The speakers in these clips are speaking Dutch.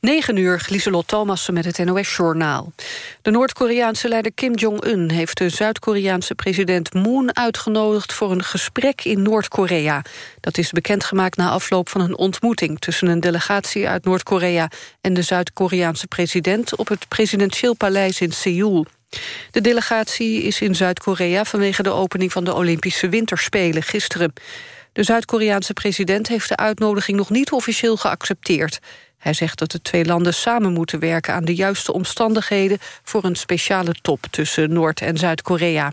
9 uur, Lieselot Thomassen met het NOS-journaal. De Noord-Koreaanse leider Kim Jong-un heeft de Zuid-Koreaanse president Moon uitgenodigd voor een gesprek in Noord-Korea. Dat is bekendgemaakt na afloop van een ontmoeting tussen een delegatie uit Noord-Korea en de Zuid-Koreaanse president op het presidentieel paleis in Seoul. De delegatie is in Zuid-Korea vanwege de opening van de Olympische Winterspelen gisteren. De Zuid-Koreaanse president heeft de uitnodiging nog niet officieel geaccepteerd. Hij zegt dat de twee landen samen moeten werken aan de juiste omstandigheden voor een speciale top tussen Noord- en Zuid-Korea.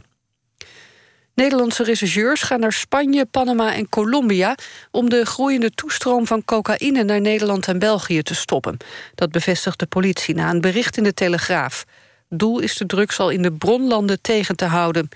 Nederlandse rechercheurs gaan naar Spanje, Panama en Colombia... om de groeiende toestroom van cocaïne naar Nederland en België te stoppen. Dat bevestigt de politie na een bericht in de Telegraaf. Doel is de drugs al in de bronlanden tegen te houden.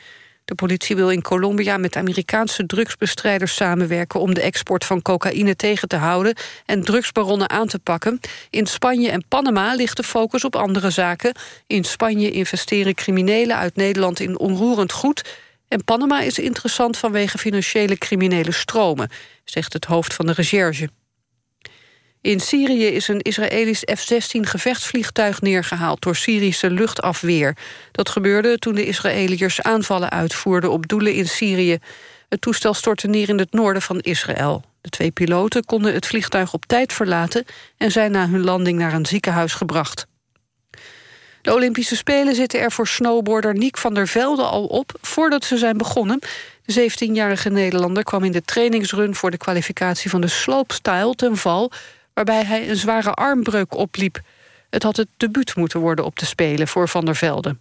De politie wil in Colombia met Amerikaanse drugsbestrijders samenwerken... om de export van cocaïne tegen te houden en drugsbaronnen aan te pakken. In Spanje en Panama ligt de focus op andere zaken. In Spanje investeren criminelen uit Nederland in onroerend goed... en Panama is interessant vanwege financiële criminele stromen... zegt het hoofd van de recherche. In Syrië is een Israëlisch F-16 gevechtsvliegtuig neergehaald door Syrische luchtafweer. Dat gebeurde toen de Israëliërs aanvallen uitvoerden op doelen in Syrië. Het toestel stortte neer in het noorden van Israël. De twee piloten konden het vliegtuig op tijd verlaten... en zijn na hun landing naar een ziekenhuis gebracht. De Olympische Spelen zitten er voor snowboarder Niek van der Velde al op... voordat ze zijn begonnen. De 17-jarige Nederlander kwam in de trainingsrun... voor de kwalificatie van de slopestyle ten val waarbij hij een zware armbreuk opliep. Het had het debuut moeten worden op de Spelen voor Van der Velde.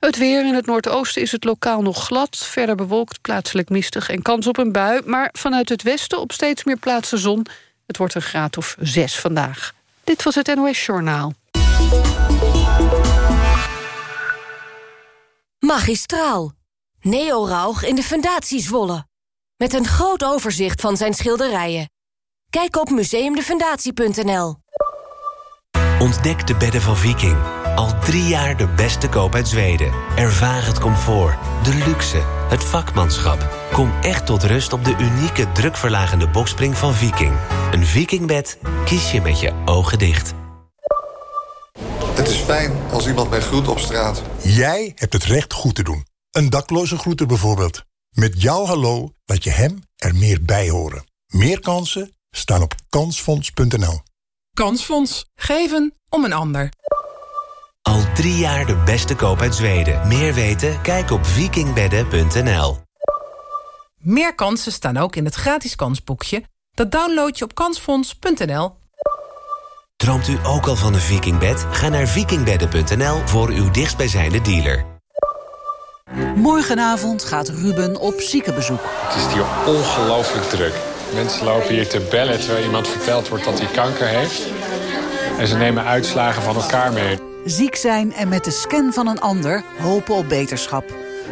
Het weer in het noordoosten is het lokaal nog glad. Verder bewolkt, plaatselijk mistig en kans op een bui. Maar vanuit het westen op steeds meer plaatsen zon. Het wordt een graad of zes vandaag. Dit was het NOS Journaal. Magistraal. Neo Rauch in de Fundatie Zwolle. Met een groot overzicht van zijn schilderijen. Kijk op museumdefundatie.nl. Ontdek de bedden van Viking. Al drie jaar de beste koop uit Zweden. Ervaar het comfort, de luxe, het vakmanschap. Kom echt tot rust op de unieke drukverlagende bokspring van Viking. Een Vikingbed kies je met je ogen dicht. Het is fijn als iemand mij groet op straat. Jij hebt het recht goed te doen. Een dakloze groeten bijvoorbeeld. Met jouw hallo laat je hem er meer bij horen. Meer kansen staan op kansfonds.nl. Kansfonds. Geven om een ander. Al drie jaar de beste koop uit Zweden. Meer weten? Kijk op vikingbedden.nl. Meer kansen staan ook in het gratis kansboekje. Dat download je op kansfonds.nl. Droomt u ook al van een vikingbed? Ga naar vikingbedden.nl voor uw dichtstbijzijnde dealer. Morgenavond gaat Ruben op ziekenbezoek. Het is hier ongelooflijk druk. Mensen lopen hier te bellen terwijl iemand verteld wordt dat hij kanker heeft. En ze nemen uitslagen van elkaar mee. Ziek zijn en met de scan van een ander hopen op beterschap.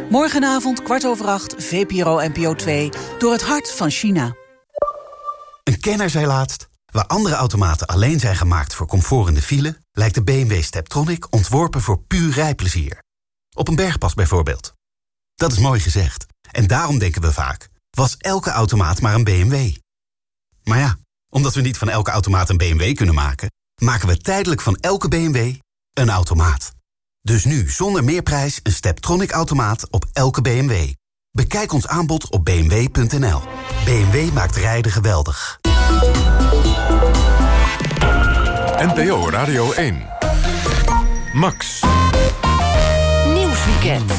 Morgenavond kwart over acht, VPRO NPO 2, door het hart van China. Een kenner zei laatst... waar andere automaten alleen zijn gemaakt voor comfort in de file... lijkt de BMW Steptronic ontworpen voor puur rijplezier. Op een bergpas bijvoorbeeld. Dat is mooi gezegd. En daarom denken we vaak... was elke automaat maar een BMW. Maar ja, omdat we niet van elke automaat een BMW kunnen maken... maken we tijdelijk van elke BMW een automaat. Dus nu zonder meerprijs een Steptronic-automaat op elke BMW. Bekijk ons aanbod op bmw.nl. BMW maakt rijden geweldig. NPO Radio 1. Max. Nieuwsweekend.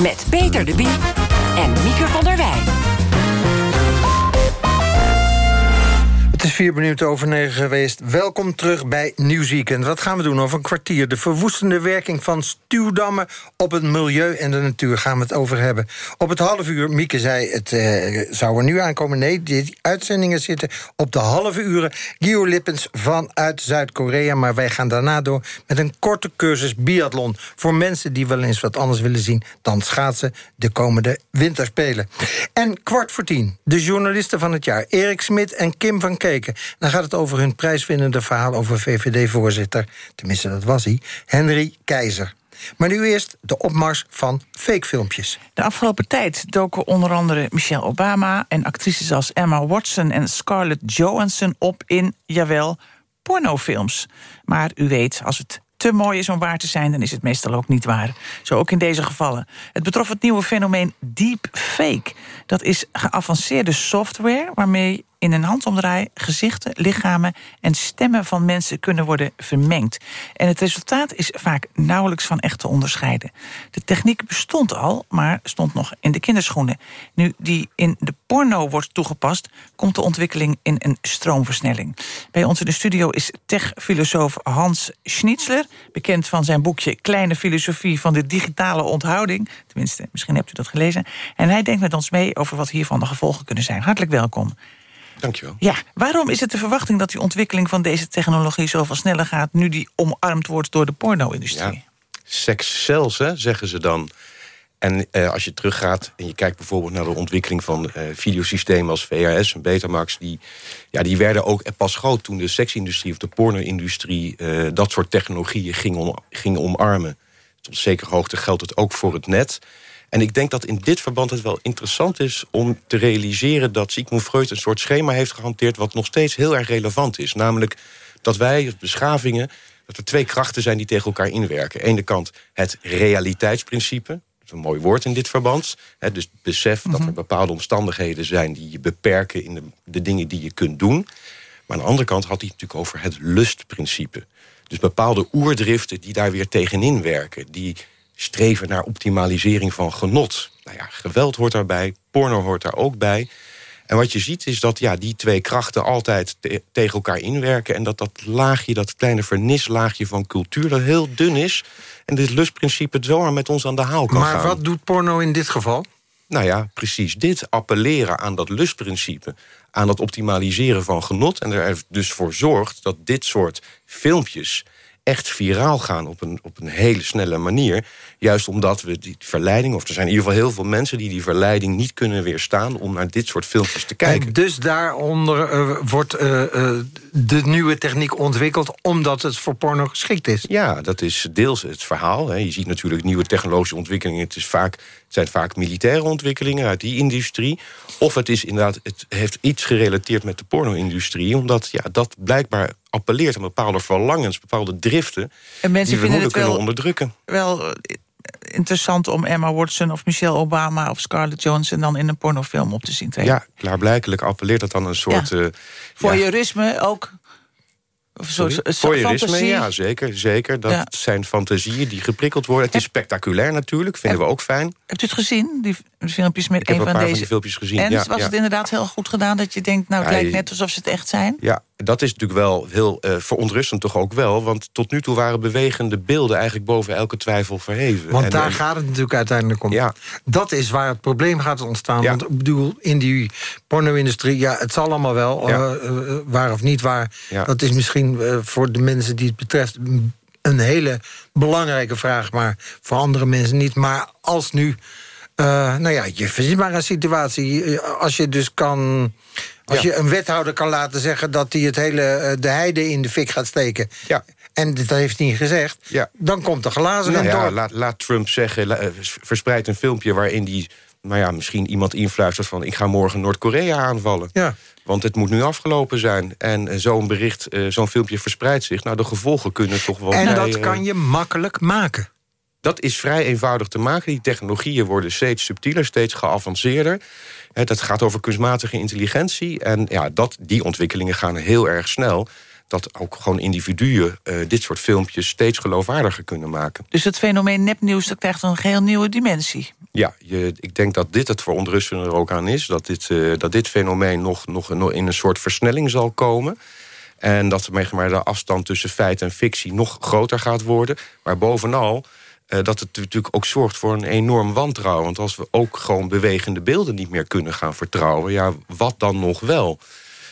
Met Peter de Bie en Mieke van der Wij. Het is vier minuten over negen geweest. Welkom terug bij Nieuwsweekend. Wat gaan we doen over een kwartier? De verwoestende werking van stuwdammen op het milieu en de natuur gaan we het over hebben. Op het half uur, Mieke zei, het eh, zou er nu aankomen. Nee, die uitzendingen zitten op de halve uren. Gio Lippens vanuit Zuid-Korea. Maar wij gaan daarna door met een korte cursus biathlon. Voor mensen die wel eens wat anders willen zien dan schaatsen de komende winterspelen. En kwart voor tien, de journalisten van het jaar. Erik Smit en Kim van Dan gaat het over hun prijswinnende verhaal over VVD-voorzitter... tenminste, dat was hij, Henry Keizer. Maar nu eerst de opmars van fakefilmpjes. De afgelopen tijd doken onder andere Michelle Obama... en actrices als Emma Watson en Scarlett Johansson op in, jawel, pornofilms. Maar u weet, als het te mooi is om waar te zijn, dan is het meestal ook niet waar. Zo ook in deze gevallen. Het betrof het nieuwe fenomeen deepfake. Dat is geavanceerde software waarmee in een handomdraai gezichten, lichamen en stemmen van mensen kunnen worden vermengd. En het resultaat is vaak nauwelijks van echt te onderscheiden. De techniek bestond al, maar stond nog in de kinderschoenen. Nu die in de porno wordt toegepast, komt de ontwikkeling in een stroomversnelling. Bij ons in de studio is techfilosoof Hans Schnitzler, bekend van zijn boekje Kleine Filosofie van de Digitale Onthouding. Tenminste, misschien hebt u dat gelezen. En hij denkt met ons mee over wat hiervan de gevolgen kunnen zijn. Hartelijk welkom. Dankjewel. Ja, waarom is het de verwachting dat die ontwikkeling van deze technologie zoveel sneller gaat... nu die omarmd wordt door de porno-industrie? Ja, sex cells, hè, zeggen ze dan. En eh, als je teruggaat en je kijkt bijvoorbeeld naar de ontwikkeling van eh, videosystemen als VHS en Betamax, die, ja, die werden ook pas groot toen de seksindustrie of de porno-industrie eh, dat soort technologieën ging, om, ging omarmen. Tot zekere hoogte geldt het ook voor het net. En ik denk dat in dit verband het wel interessant is om te realiseren dat Sigmund Freud een soort schema heeft gehanteerd wat nog steeds heel erg relevant is. Namelijk dat wij, beschavingen, dat er twee krachten zijn die tegen elkaar inwerken. Aan de ene kant het realiteitsprincipe. Dat is een mooi woord in dit verband. Hè, dus besef dat er bepaalde omstandigheden zijn die je beperken in de, de dingen die je kunt doen. Maar aan de andere kant had hij het natuurlijk over het lustprincipe. Dus bepaalde oerdriften die daar weer tegenin werken. Die streven naar optimalisering van genot. Nou ja, geweld hoort daarbij, porno hoort daar ook bij. En wat je ziet is dat ja, die twee krachten altijd tegen elkaar inwerken... en dat dat laagje, dat kleine vernislaagje van cultuur... dat heel dun is en dit lustprincipe zomaar met ons aan de haal kan maar gaan. Maar wat doet porno in dit geval? Nou ja, precies dit. Appelleren aan dat lustprincipe. Aan dat optimaliseren van genot. En er dus voor zorgt dat dit soort filmpjes echt viraal gaan op een, op een hele snelle manier. Juist omdat we die verleiding, of er zijn in ieder geval heel veel mensen... die die verleiding niet kunnen weerstaan om naar dit soort filmpjes te kijken. En dus daaronder uh, wordt uh, uh, de nieuwe techniek ontwikkeld... omdat het voor porno geschikt is? Ja, dat is deels het verhaal. Hè. Je ziet natuurlijk nieuwe technologische ontwikkelingen. Het, is vaak, zijn vaak militaire ontwikkelingen uit die industrie. Of het is inderdaad, het heeft iets gerelateerd met de porno-industrie... omdat ja, dat blijkbaar appelleert aan bepaalde verlangens, bepaalde driften... En mensen die we vinden het kunnen wel, onderdrukken. wel interessant om Emma Watson of Michelle Obama of Scarlett Johansson... dan in een pornofilm op te zien treden. Ja, klaarblijkelijk appelleert dat dan een soort... Ja. Uh, Voyeurisme ook? Of zo, Voyeurisme, ja, zeker. zeker. Dat Ja. zijn fantasieën die geprikkeld worden. Het is spectaculair natuurlijk, vinden we ook fijn. Hebt u het gezien, die filmpjes met Ik heb een een van paar van deze? die filmpjes gezien. En ja, was ja. het inderdaad heel goed gedaan dat je denkt... nou, het lijkt net alsof ze het echt zijn? Ja, dat is natuurlijk wel heel eh, verontrustend toch ook wel. Want tot nu toe waren bewegende beelden eigenlijk boven elke twijfel verheven. Want En, daar eh, gaat het natuurlijk uiteindelijk om. Dat is waar het probleem gaat ontstaan. Ja. Want ik bedoel, in die porno-industrie... ja, het zal allemaal wel, Ja. eh, waar of niet waar. Ja. Dat is misschien voor de mensen die het betreft... een hele belangrijke vraag, maar voor andere mensen niet. Maar als nu... eh, nou ja, je verzint maar een situatie. Als je dus kan... Als Ja. je een wethouder kan laten zeggen... dat hij het hele, eh, de heide in de fik gaat steken... Ja. en dat heeft hij niet gezegd... Ja. dan komt de glazen Nou ja, door. laat, laat Trump zeggen, la- eh, verspreid een filmpje waarin die, nou ja, misschien iemand influistert van ik ga morgen Noord-Korea aanvallen. Ja. Want het moet nu afgelopen zijn. En zo'n bericht, zo'n filmpje verspreidt zich. Nou, de gevolgen kunnen toch wel. En dat kan je makkelijk maken. Dat is vrij eenvoudig te maken. Die technologieën worden steeds subtieler, steeds geavanceerder. Dat gaat over kunstmatige intelligentie. En ja, dat, die ontwikkelingen gaan heel erg snel. Dat ook gewoon individuen eh, dit soort filmpjes steeds geloofwaardiger kunnen maken. Dus het fenomeen nepnieuws dat krijgt een geheel nieuwe dimensie. Ja, je, ik denk dat dit het verontrustende er ook aan is. Dat dit, eh, dat dit fenomeen nog, nog, nog in een soort versnelling zal komen. En dat maar, de afstand tussen feit en fictie nog groter gaat worden. Maar bovenal eh, dat het natuurlijk ook zorgt voor een enorm wantrouwen. Want als we ook gewoon bewegende beelden niet meer kunnen gaan vertrouwen... ja, wat dan nog wel?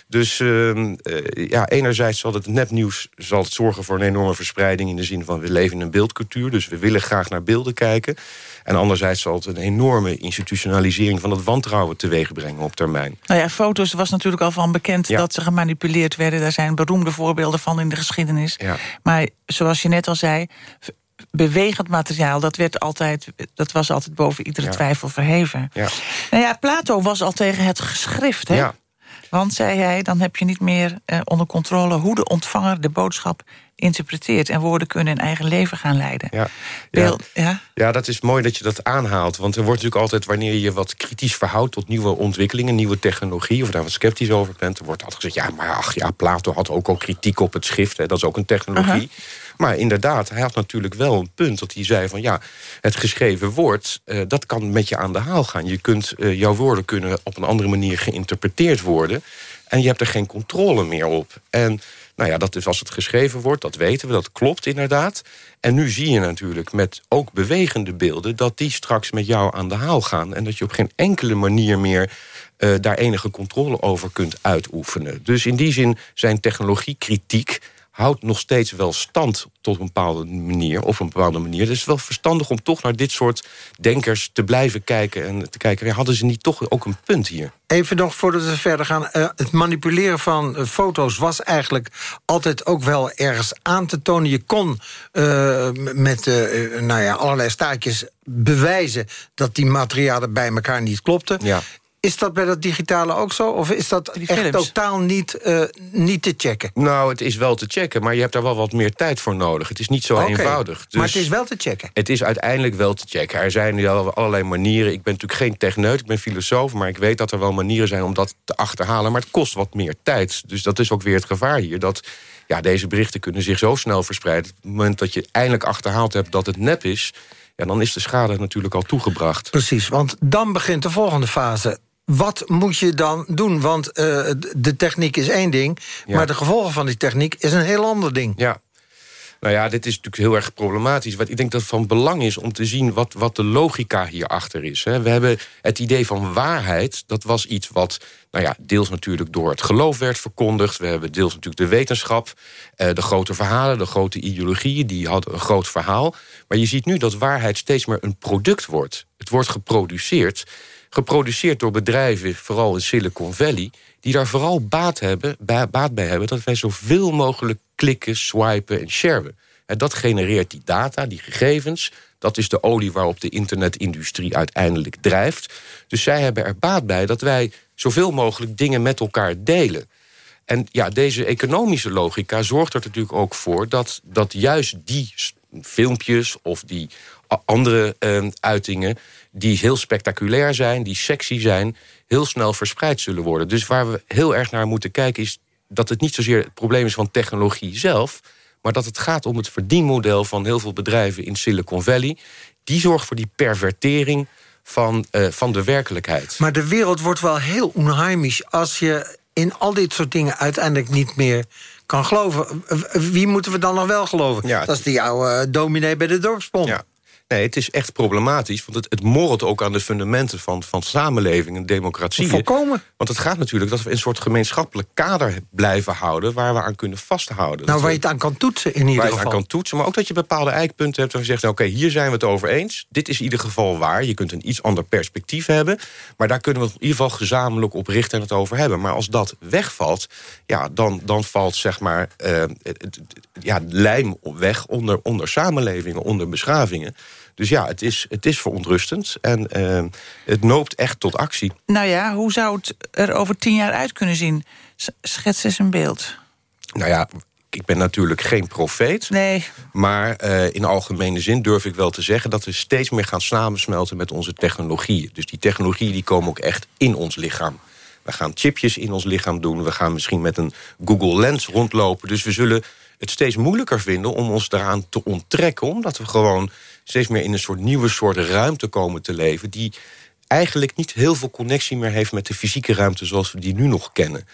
Dus ehm, eh, ja, enerzijds zal het nepnieuws zal het zorgen voor een enorme verspreiding... in de zin van we leven in een beeldcultuur, dus we willen graag naar beelden kijken. En anderzijds zal het een enorme institutionalisering van het wantrouwen teweeg brengen op termijn. Nou ja, foto's was natuurlijk al van bekend Ja. dat ze gemanipuleerd werden. Daar zijn beroemde voorbeelden van in de geschiedenis. Ja. Maar zoals je net al zei, bewegend materiaal... dat, werd altijd, dat was altijd boven iedere Ja. twijfel verheven. Ja. Nou ja, Plato was al tegen het geschrift, hè? Ja. Want, zei hij, dan heb je niet meer eh, onder controle... hoe de ontvanger de boodschap interpreteert... en woorden kunnen een eigen leven gaan leiden. Ja, ja. ja? Ja, dat is mooi dat je dat aanhaalt. Want er wordt natuurlijk altijd, wanneer je wat kritisch verhoudt... tot nieuwe ontwikkelingen, nieuwe technologie... of daar wat sceptisch over bent, er wordt altijd gezegd... ja, maar ach ja, Plato had ook al kritiek op het schrift. Hè, dat is ook een technologie. Aha. Maar inderdaad, hij had natuurlijk wel een punt dat hij zei van... ja, het geschreven woord, eh, dat kan met je aan de haal gaan. Je kunt, eh, jouw woorden kunnen op een andere manier geïnterpreteerd worden... en je hebt er geen controle meer op. En nou ja, dat is als het geschreven wordt, dat weten we, dat klopt inderdaad. En nu zie je natuurlijk met ook bewegende beelden... dat die straks met jou aan de haal gaan... en dat je op geen enkele manier meer eh, daar enige controle over kunt uitoefenen. Dus in die zin zijn technologiekritiek houdt nog steeds wel stand tot een bepaalde manier, op een bepaalde manier. Dus het is wel verstandig om toch naar dit soort denkers te blijven kijken... en te kijken, hadden ze niet toch ook een punt hier? Even nog voordat we verder gaan. eh, het manipuleren van eh, foto's was eigenlijk altijd ook wel ergens aan te tonen. Je kon eh, met nou ja, allerlei staartjes bewijzen... dat die materialen bij elkaar niet klopten. Ja. Is dat bij dat digitale ook zo? Of is dat echt films. totaal niet, eh, niet te checken? Nou, het is wel te checken, maar je hebt daar wel wat meer tijd voor nodig. Het is niet zo Oké, eenvoudig. Maar Dus het is wel te checken. Het is uiteindelijk wel te checken. Er zijn nu al allerlei manieren. Ik ben natuurlijk geen techneut, ik ben filosoof... maar ik weet dat er wel manieren zijn om dat te achterhalen. Maar het kost wat meer tijd. Dus dat is ook weer het gevaar hier. Dat ja, deze berichten kunnen zich zo snel verspreiden. Op het moment dat je eindelijk achterhaald hebt dat het nep is... Ja, dan is de schade natuurlijk al toegebracht. Precies, want dan begint de volgende fase. Wat moet je dan doen? Want eh, de techniek is één ding... Ja. maar de gevolgen van die techniek is een heel ander ding. Ja. Nou ja, dit is natuurlijk heel erg problematisch. Want ik denk dat het van belang is om te zien wat, wat de logica hierachter is. Hè. We hebben het idee van waarheid. Dat was iets wat nou ja, deels natuurlijk door het geloof werd verkondigd. We hebben deels natuurlijk de wetenschap. eh, de grote verhalen, de grote ideologieën, die hadden een groot verhaal. Maar je ziet nu dat waarheid steeds meer een product wordt. Het wordt geproduceerd. Geproduceerd door bedrijven, vooral in Silicon Valley... die daar vooral baat, hebben, ba- baat bij hebben... dat wij zoveel mogelijk klikken, swipen en sharen. En dat genereert die data, die gegevens. Dat is de olie waarop de internetindustrie uiteindelijk drijft. Dus zij hebben er baat bij dat wij zoveel mogelijk dingen met elkaar delen. En ja, deze economische logica zorgt er natuurlijk ook voor... dat, dat juist die filmpjes of die andere eh, uitingen... die heel spectaculair zijn, die sexy zijn... heel snel verspreid zullen worden. Dus waar we heel erg naar moeten kijken is... dat het niet zozeer het probleem is van technologie zelf... maar dat het gaat om het verdienmodel van heel veel bedrijven in Silicon Valley. Die zorgt voor die pervertering van, eh, van de werkelijkheid. Maar de wereld wordt wel heel onheimisch... als je in al dit soort dingen uiteindelijk niet meer kan geloven. Wie moeten we dan nog wel geloven? Ja, dat is die oude eh, dominee bij de dorpspomp. Ja. Nee, het is echt problematisch, want het, het morrelt ook aan de fundamenten van, van samenleving en democratie. Volkomen. Want het gaat natuurlijk dat we een soort gemeenschappelijk kader blijven houden... waar we aan kunnen vasthouden. Nou, waar je het aan kan toetsen in ieder waar je het geval. aan kan toetsen, maar ook dat je bepaalde eikpunten hebt... waar je zegt, nou, oké, hier zijn we het over eens. Dit is in ieder geval waar. Je kunt een iets ander perspectief hebben. Maar daar kunnen we het in ieder geval gezamenlijk op richten en het over hebben. Maar als dat wegvalt, ja, dan, dan valt zeg maar eh, het- ja, lijm weg onder, onder samenlevingen, onder beschavingen. Dus ja, het is, het is verontrustend en eh, het noopt echt tot actie. Nou ja, hoe zou het er over tien jaar uit kunnen zien? Schets eens een beeld. Nou ja, ik ben natuurlijk geen profeet. Nee. Maar eh, in algemene zin durf ik wel te zeggen... dat we steeds meer gaan samensmelten met onze technologieën. Dus die technologieën die komen ook echt in ons lichaam. We gaan chipjes in ons lichaam doen. We gaan misschien met een Google Lens rondlopen. Dus we zullen het steeds moeilijker vinden om ons daaraan te onttrekken... omdat we gewoon steeds meer in een soort nieuwe soort ruimte komen te leven... die eigenlijk niet heel veel connectie meer heeft met de fysieke ruimte... zoals we die nu nog kennen.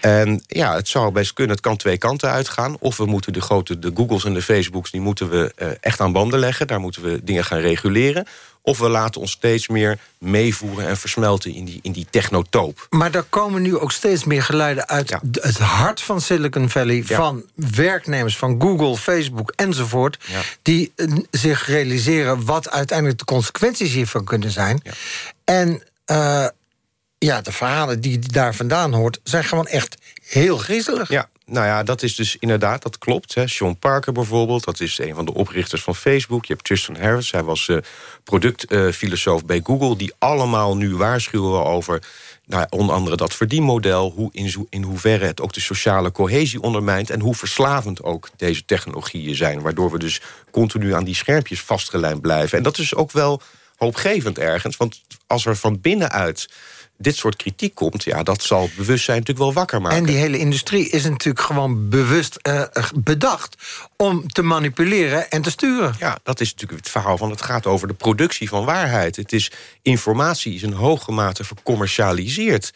En ja, het zou best kunnen, het kan twee kanten uitgaan. Of we moeten de grote, de Googles en de Facebooks... die moeten we eh, echt aan banden leggen. Daar moeten we dingen gaan reguleren. Of we laten ons steeds meer meevoeren en versmelten in die, in die technotoop. Maar er komen nu ook steeds meer geluiden uit het hart van Silicon Valley... van werknemers van Google, Facebook enzovoort... die eh, zich realiseren wat uiteindelijk de consequenties hiervan kunnen zijn. En eh, ja, de verhalen die daar vandaan hoort... zijn gewoon echt heel griezelig. Ja, nou ja, dat is dus inderdaad, dat klopt. Hè. Sean Parker bijvoorbeeld, dat is een van de oprichters van Facebook. Je hebt Tristan Harris, hij was eh, productfilosoof bij Google... die allemaal nu waarschuwen over nou, onder andere dat verdienmodel... Hoe in, in hoeverre het ook de sociale cohesie ondermijnt... en hoe verslavend ook deze technologieën zijn. Waardoor we dus continu aan die schermpjes vastgelijmd blijven. En dat is ook wel hoopgevend ergens. Want als er van binnenuit dit soort kritiek komt... ja, dat zal bewustzijn natuurlijk wel wakker maken. En die hele industrie is natuurlijk gewoon bewust uh, bedacht... om te manipuleren en te sturen. Ja, dat is natuurlijk het verhaal van... het gaat over de productie van waarheid. Het is, informatie is in hoge mate vercommercialiseerd.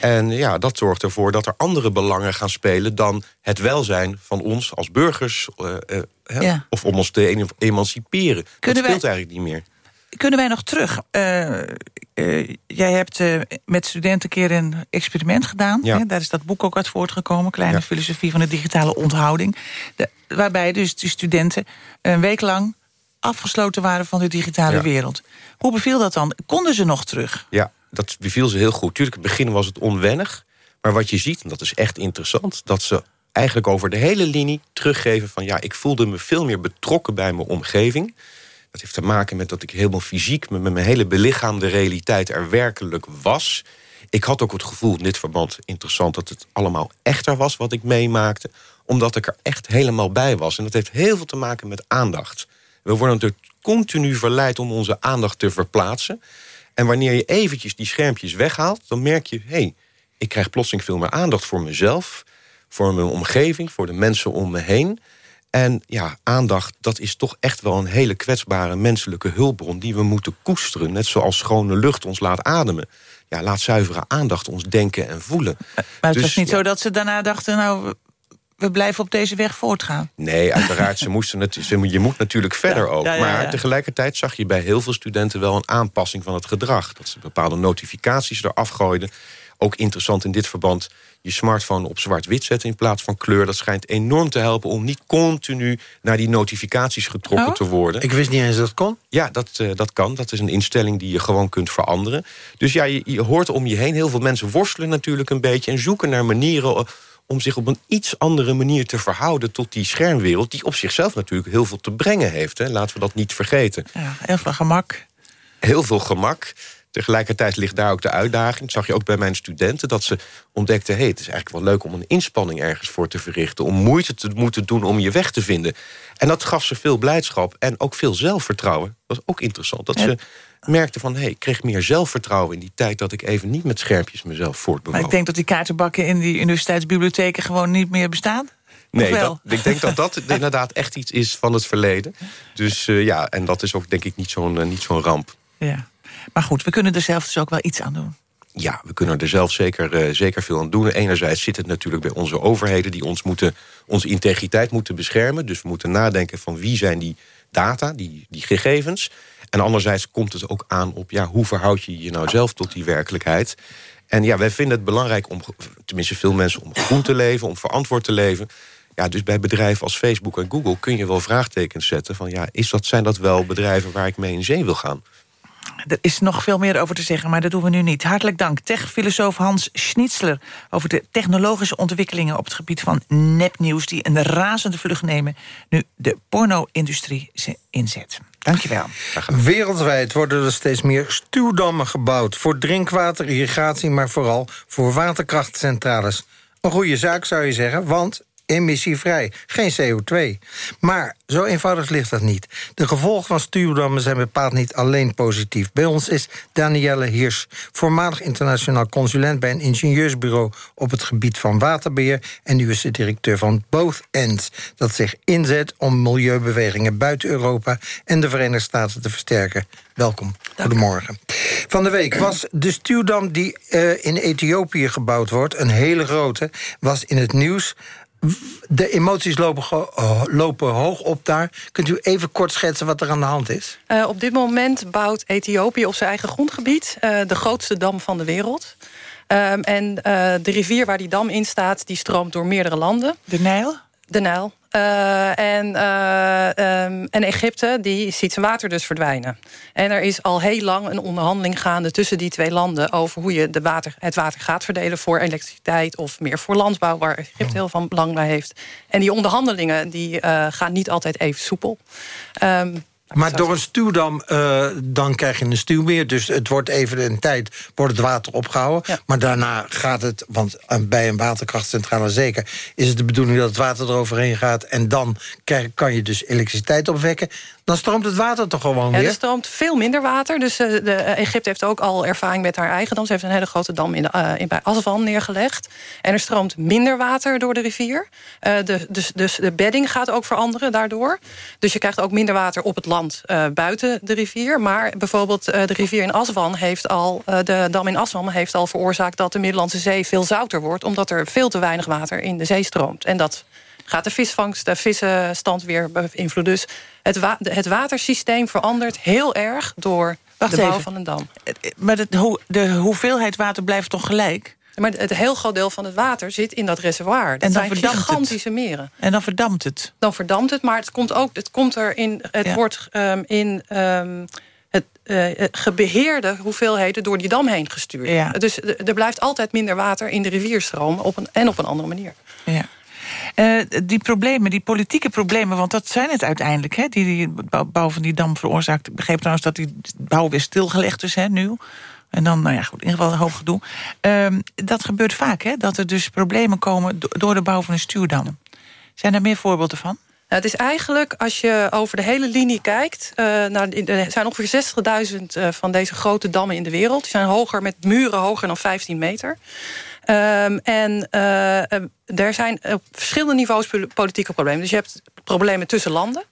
En ja, dat zorgt ervoor dat er andere belangen gaan spelen... dan het welzijn van ons als burgers... Uh, uh, ja. of om ons te emanciperen. Kunnen dat speelt wij... eigenlijk niet meer kunnen wij nog terug? Uh, uh, jij hebt uh, met studenten een keer een experiment gedaan. Ja. Hè? Daar is dat boek ook uit voortgekomen. Kleine ja. filosofie van de digitale onthouding. De, waarbij dus de studenten een week lang afgesloten waren van de digitale ja. wereld. Hoe beviel dat dan? Konden ze nog terug? Ja, dat beviel ze heel goed. Tuurlijk, in het begin was het onwennig. Maar wat je ziet, en dat is echt interessant... dat ze eigenlijk over de hele linie teruggeven van... ja, ik voelde me veel meer betrokken bij mijn omgeving... Dat heeft te maken met dat ik helemaal fysiek... met mijn hele belichaamde realiteit er werkelijk was. Ik had ook het gevoel in dit verband interessant... dat het allemaal echter was wat ik meemaakte. Omdat ik er echt helemaal bij was. En dat heeft heel veel te maken met aandacht. We worden natuurlijk continu verleid om onze aandacht te verplaatsen. En wanneer je eventjes die schermpjes weghaalt... dan merk je, hé, hey, ik krijg plotseling veel meer aandacht voor mezelf... voor mijn omgeving, voor de mensen om me heen... En ja, aandacht, dat is toch echt wel een hele kwetsbare menselijke hulpbron... die we moeten koesteren, net zoals schone lucht ons laat ademen. Ja, laat zuivere aandacht ons denken en voelen. Maar het dus, was niet ja, zo dat ze daarna dachten... nou, we blijven op deze weg voortgaan. Nee, uiteraard, ze moesten het, ze, je moet natuurlijk verder ja, ook. Ja, ja, maar tegelijkertijd zag je bij heel veel studenten... wel een aanpassing van het gedrag. Dat ze bepaalde notificaties eraf gooiden. Ook interessant in dit verband je smartphone op zwart-wit zetten in plaats van kleur. Dat schijnt enorm te helpen om niet continu naar die notificaties getrokken oh? te worden. Ik wist niet eens dat dat kon. Ja, dat, uh, dat kan. Dat is een instelling die je gewoon kunt veranderen. Dus ja, je, je hoort om je heen. Heel veel mensen worstelen natuurlijk een beetje... en zoeken naar manieren om zich op een iets andere manier te verhouden... tot die schermwereld, die op zichzelf natuurlijk heel veel te brengen heeft. Hè. Laten we dat niet vergeten. Ja, heel veel gemak. Heel veel gemak. Tegelijkertijd ligt daar ook de uitdaging. Dat zag je ook bij mijn studenten. Dat ze ontdekten, hey, het is eigenlijk wel leuk om een inspanning ergens voor te verrichten. Om moeite te moeten doen om je weg te vinden. En dat gaf ze veel blijdschap en ook veel zelfvertrouwen. Dat was ook interessant. Dat ze merkten van, hey, ik kreeg meer zelfvertrouwen in die tijd... dat ik even niet met schermpjes mezelf voortbewoog. Maar ik denk dat die kaartenbakken in die universiteitsbibliotheken... gewoon niet meer bestaan? Nee, dat, ik denk dat dat inderdaad echt iets is van het verleden. Dus uh, ja, en dat is ook denk ik niet zo'n uh, niet zo'n ramp. Ja. Maar goed, we kunnen er zelf dus ook wel iets aan doen. Ja, we kunnen er zelf zeker, uh, zeker veel aan doen. Enerzijds zit het natuurlijk bij onze overheden... die ons moeten, onze integriteit moeten beschermen. Dus we moeten nadenken van wie zijn die data, die, die gegevens. En anderzijds komt het ook aan op... ja, hoe verhoud je je nou zelf tot die werkelijkheid... En ja, wij vinden het belangrijk om, tenminste veel mensen, om groen te leven, om verantwoord te leven. Ja, dus bij bedrijven als Facebook en Google kun je wel vraagtekens zetten van ja, is dat, zijn dat wel bedrijven waar ik mee in zee wil gaan? Er is nog veel meer over te zeggen, maar dat doen we nu niet. Hartelijk dank, techfilosoof Hans Schnitzler... over de technologische ontwikkelingen op het gebied van nepnieuws... die een razende vlucht nemen nu de porno-industrie ze inzet. Dankjewel. Wereldwijd worden er steeds meer stuwdammen gebouwd... voor drinkwater, irrigatie, maar vooral voor waterkrachtcentrales. Een goede zaak zou je zeggen, want emissievrij, geen CO2. Maar zo eenvoudig ligt dat niet. De gevolgen van stuwdammen zijn bepaald niet alleen positief. Bij ons is Danielle Hiers, voormalig internationaal consulent... bij een ingenieursbureau op het gebied van waterbeheer... en nu is ze directeur van Both Ends... dat zich inzet om milieubewegingen buiten Europa... en de Verenigde Staten te versterken. Welkom. Dank. Goedemorgen. Van de week was de stuwdam die uh, in Ethiopië gebouwd wordt... een hele grote, was in het nieuws de emoties lopen, lopen, hoog op daar. Kunt u even kort schetsen wat er aan de hand is? Uh, op dit moment bouwt Ethiopië op zijn eigen grondgebied... Uh, de grootste dam van de wereld. Um, en uh, de rivier waar die dam in staat, die stroomt door meerdere landen. De Nijl? De Nijl. Uh, en, uh, um, en Egypte die ziet zijn water dus verdwijnen. En er is al heel lang een onderhandeling gaande tussen die twee landen... over hoe je de water, het water gaat verdelen voor elektriciteit... of meer voor landbouw, waar Egypte heel veel belang bij heeft. En die onderhandelingen die, uh, gaan niet altijd even soepel. Um, Maar door een stuwdam, uh, dan krijg je een stuwmeer. Dus het wordt even een tijd wordt het water opgehouden. Maar daarna gaat het, want bij een waterkrachtcentrale zeker... is het de bedoeling dat het water eroverheen gaat... en dan kan je dus elektriciteit opwekken dan stroomt het water toch gewoon weer? Ja, er stroomt veel minder water. Dus uh, de, uh, Egypte heeft ook al ervaring met haar eigen dam. Ze heeft een hele grote dam in de, uh, in, bij Aswan neergelegd. En er stroomt minder water door de rivier. De, dus, dus de bedding gaat ook veranderen daardoor. Dus je krijgt ook minder water op het land buiten de rivier. Maar bijvoorbeeld de rivier in Aswan heeft al... de dam in Aswan heeft al veroorzaakt dat de Middellandse Zee veel zouter wordt... omdat er veel te weinig water in de zee stroomt. En dat gaat de visvangst, de vissenstand weer beïnvloeden. Dus het, wa het watersysteem verandert heel erg door Wacht de bouw even. van een dam. Maar de, de hoeveelheid water blijft toch gelijk? Maar het heel groot deel van het water zit in dat reservoir. Dat en dan zijn gigantische het. meren. En dan verdampt het? Dan verdampt het, maar het komt ook. Het komt er in. Het ja. wordt um, in. Um, het uh, gebeheerde hoeveelheden door die dam heen gestuurd. Ja. Dus er blijft altijd minder water in de rivier stromen op een, en op een andere manier. Ja. Uh, die problemen, die politieke problemen, want dat zijn het uiteindelijk... Hè, die, die bouw van die dam veroorzaakt. Ik begreep trouwens dat die bouw weer stilgelegd is hè, nu. En dan, nou ja, goed, in ieder geval een hoop gedoe. Uh, dat gebeurt vaak, hè, dat er dus problemen komen... door de bouw van een stuwdam. Zijn er meer voorbeelden van? Nou, het is eigenlijk, als je over de hele linie kijkt... Uh, nou, er zijn ongeveer 60.000 uh, van deze grote dammen in de wereld. Die zijn hoger, met muren hoger dan 15 meter. Um, en uh, er zijn op verschillende niveaus politieke problemen. Dus je hebt problemen tussen landen.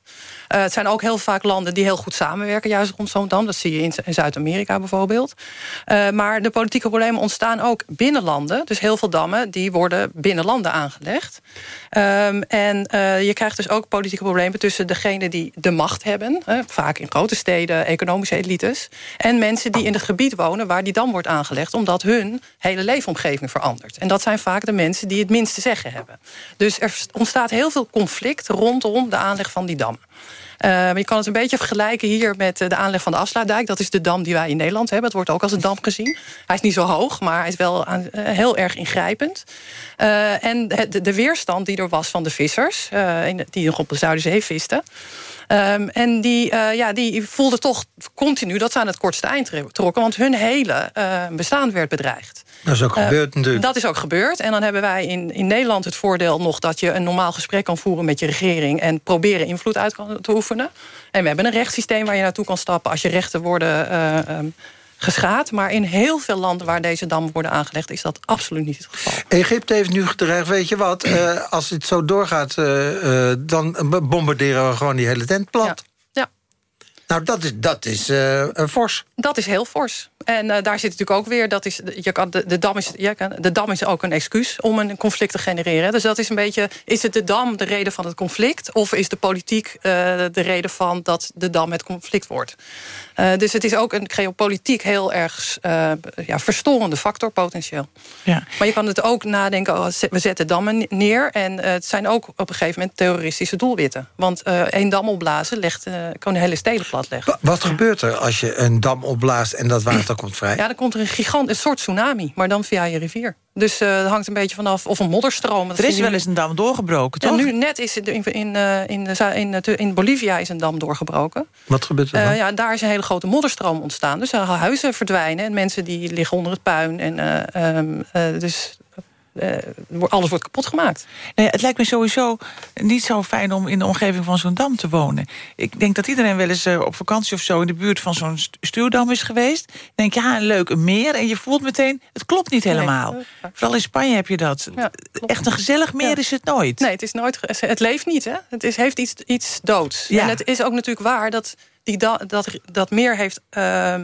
Uh, het zijn ook heel vaak landen die heel goed samenwerken... juist rond zo'n dam. Dat zie je in, in Zuid-Amerika bijvoorbeeld. Uh, maar de politieke problemen ontstaan ook binnen landen. Dus heel veel dammen die worden binnen landen aangelegd. Um, en uh, je krijgt dus ook politieke problemen... tussen degenen die de macht hebben... vaak in grote steden, economische elites... en mensen die in het gebied wonen waar die dam wordt aangelegd... omdat hun hele leefomgeving verandert. En dat zijn vaak de mensen die het minste zeggen hebben. Dus er ontstaat heel veel conflict rondom de aanleg van die dam. Uh, je kan het een beetje vergelijken hier met de aanleg van de Afsluitdijk. Dat is de dam die wij in Nederland hebben. Het wordt ook als een dam gezien. Hij is niet zo hoog, maar hij is wel uh, heel erg ingrijpend. En de, de, weerstand die er was van de vissers... Die nog op de Zuiderzee visten... Um, en die, ja, die voelden toch continu dat ze aan het kortste eind trokken... want hun hele uh, bestaan werd bedreigd. Dat is ook uh, gebeurd natuurlijk. Dat is ook gebeurd. En dan hebben wij in, in Nederland het voordeel nog... dat je een normaal gesprek kan voeren met je regering... en proberen invloed uit kan, te oefenen. En we hebben een rechtssysteem waar je naartoe kan stappen... als je rechten worden um, geschaad. Maar in heel veel landen waar deze dammen worden aangelegd... is dat absoluut niet het geval. Egypte heeft nu gedreigd, weet je wat... Uh, als het zo doorgaat, uh, uh, dan bombarderen we gewoon die hele tent plat. Ja. Nou, dat is, dat is fors. Dat is heel fors. En uh, daar zit natuurlijk ook weer, dat is, je kan, de, de, dam is, je kan, de dam is ook een excuus om een conflict te genereren. Dus dat is een beetje, is het de dam de reden van het conflict? Of is de politiek uh, de reden van dat de dam het conflict wordt? Uh, dus het is ook een geopolitiek heel erg ja, verstorende factor potentieel. Ja. Maar je kan het ook nadenken, oh, we zetten dammen neer... en het zijn ook op een gegeven moment terroristische doelwitten. Want één dam opblazen legt, kan de hele steden platleggen. Wat gebeurt er als je een dam opblaast en dat water komt vrij? Ja, dan komt er een gigant, een soort tsunami, maar dan via je rivier. Dus uh, het hangt een beetje vanaf, of een modderstroom. er is wel eens een dam doorgebroken, toch? Ja, nu net is het in, in, uh, in, in, in, Bolivia is een dam doorgebroken. Wat gebeurt er dan? Uh, ja, daar is een hele grote modderstroom ontstaan. Dus huizen verdwijnen en mensen die liggen onder het puin. En, um, dus uh, alles wordt kapot gemaakt. Nee, het lijkt me sowieso niet zo fijn om in de omgeving van zo'n dam te wonen. Ik denk dat iedereen wel eens uh, op vakantie of zo... in de buurt van zo'n stuwdam is geweest. denk ja, een leuk een meer. En je voelt meteen, het klopt niet helemaal. Nee, Vooral in Spanje heb je dat. Ja, Echt een gezellig meer ja. is het nooit. Nee, het, is nooit, het leeft niet, hè? Het is, heeft iets, iets doods. Ja. En het is ook natuurlijk waar dat die da dat, dat meer heeft... Uh,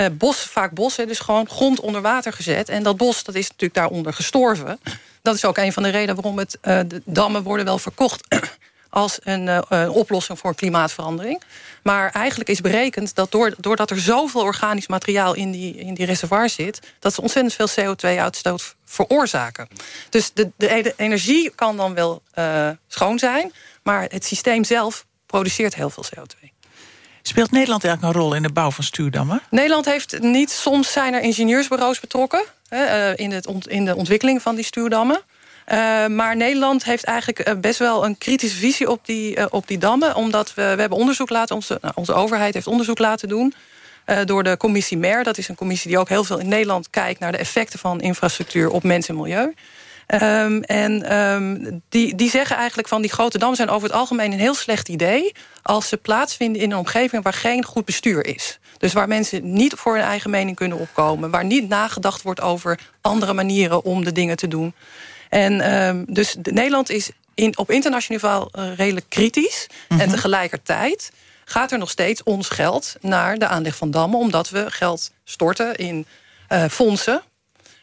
uh, bos, vaak bossen, dus gewoon grond onder water gezet. En dat bos dat is natuurlijk daaronder gestorven. Dat is ook een van de redenen waarom het, uh, de dammen worden wel verkocht... als een, uh, een, oplossing voor klimaatverandering. Maar eigenlijk is berekend dat doordat er zoveel organisch materiaal... in die, in die reservoir zit, dat ze ontzettend veel CO2-uitstoot veroorzaken. Dus de, de, energie kan dan wel schoon zijn... maar het systeem zelf produceert heel veel CO2. Speelt Nederland eigenlijk een rol in de bouw van stuurdammen? Nederland heeft niet... Soms zijn er ingenieursbureaus betrokken... Hè, in, het in de ontwikkeling van die stuurdammen. Uh, maar Nederland heeft eigenlijk uh, best wel een kritische visie op die, op die dammen. Omdat we, we hebben onderzoek laten, onze, nou, onze overheid heeft onderzoek laten doen... door de commissie MER. Dat is een commissie die ook heel veel in Nederland kijkt... naar de effecten van infrastructuur op mens en milieu. Um, en um, die, die zeggen eigenlijk van die grote dammen zijn over het algemeen een heel slecht idee... als ze plaatsvinden in een omgeving waar geen goed bestuur is. Dus waar mensen niet voor hun eigen mening kunnen opkomen. Waar niet nagedacht wordt over andere manieren om de dingen te doen. En um, dus Nederland is in, op internationaal niveau uh, redelijk kritisch. Mm -hmm. En tegelijkertijd gaat er nog steeds ons geld naar de aanleg van dammen... omdat we geld storten in uh, fondsen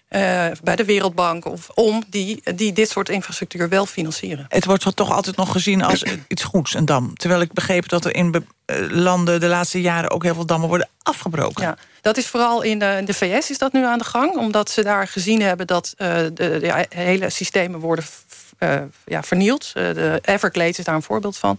uh, bij de Wereldbank... Of om die, die dit soort infrastructuur wel financieren. Het wordt toch altijd nog gezien als iets goeds, een dam. Terwijl ik begreep dat er in landen de laatste jaren... ook heel veel dammen worden afgebroken. Ja, dat is vooral in de, de VS is dat nu aan de gang. Omdat ze daar gezien hebben dat uh, de, de, hele systemen worden ja, vernield. Uh, de Everglades is daar een voorbeeld van.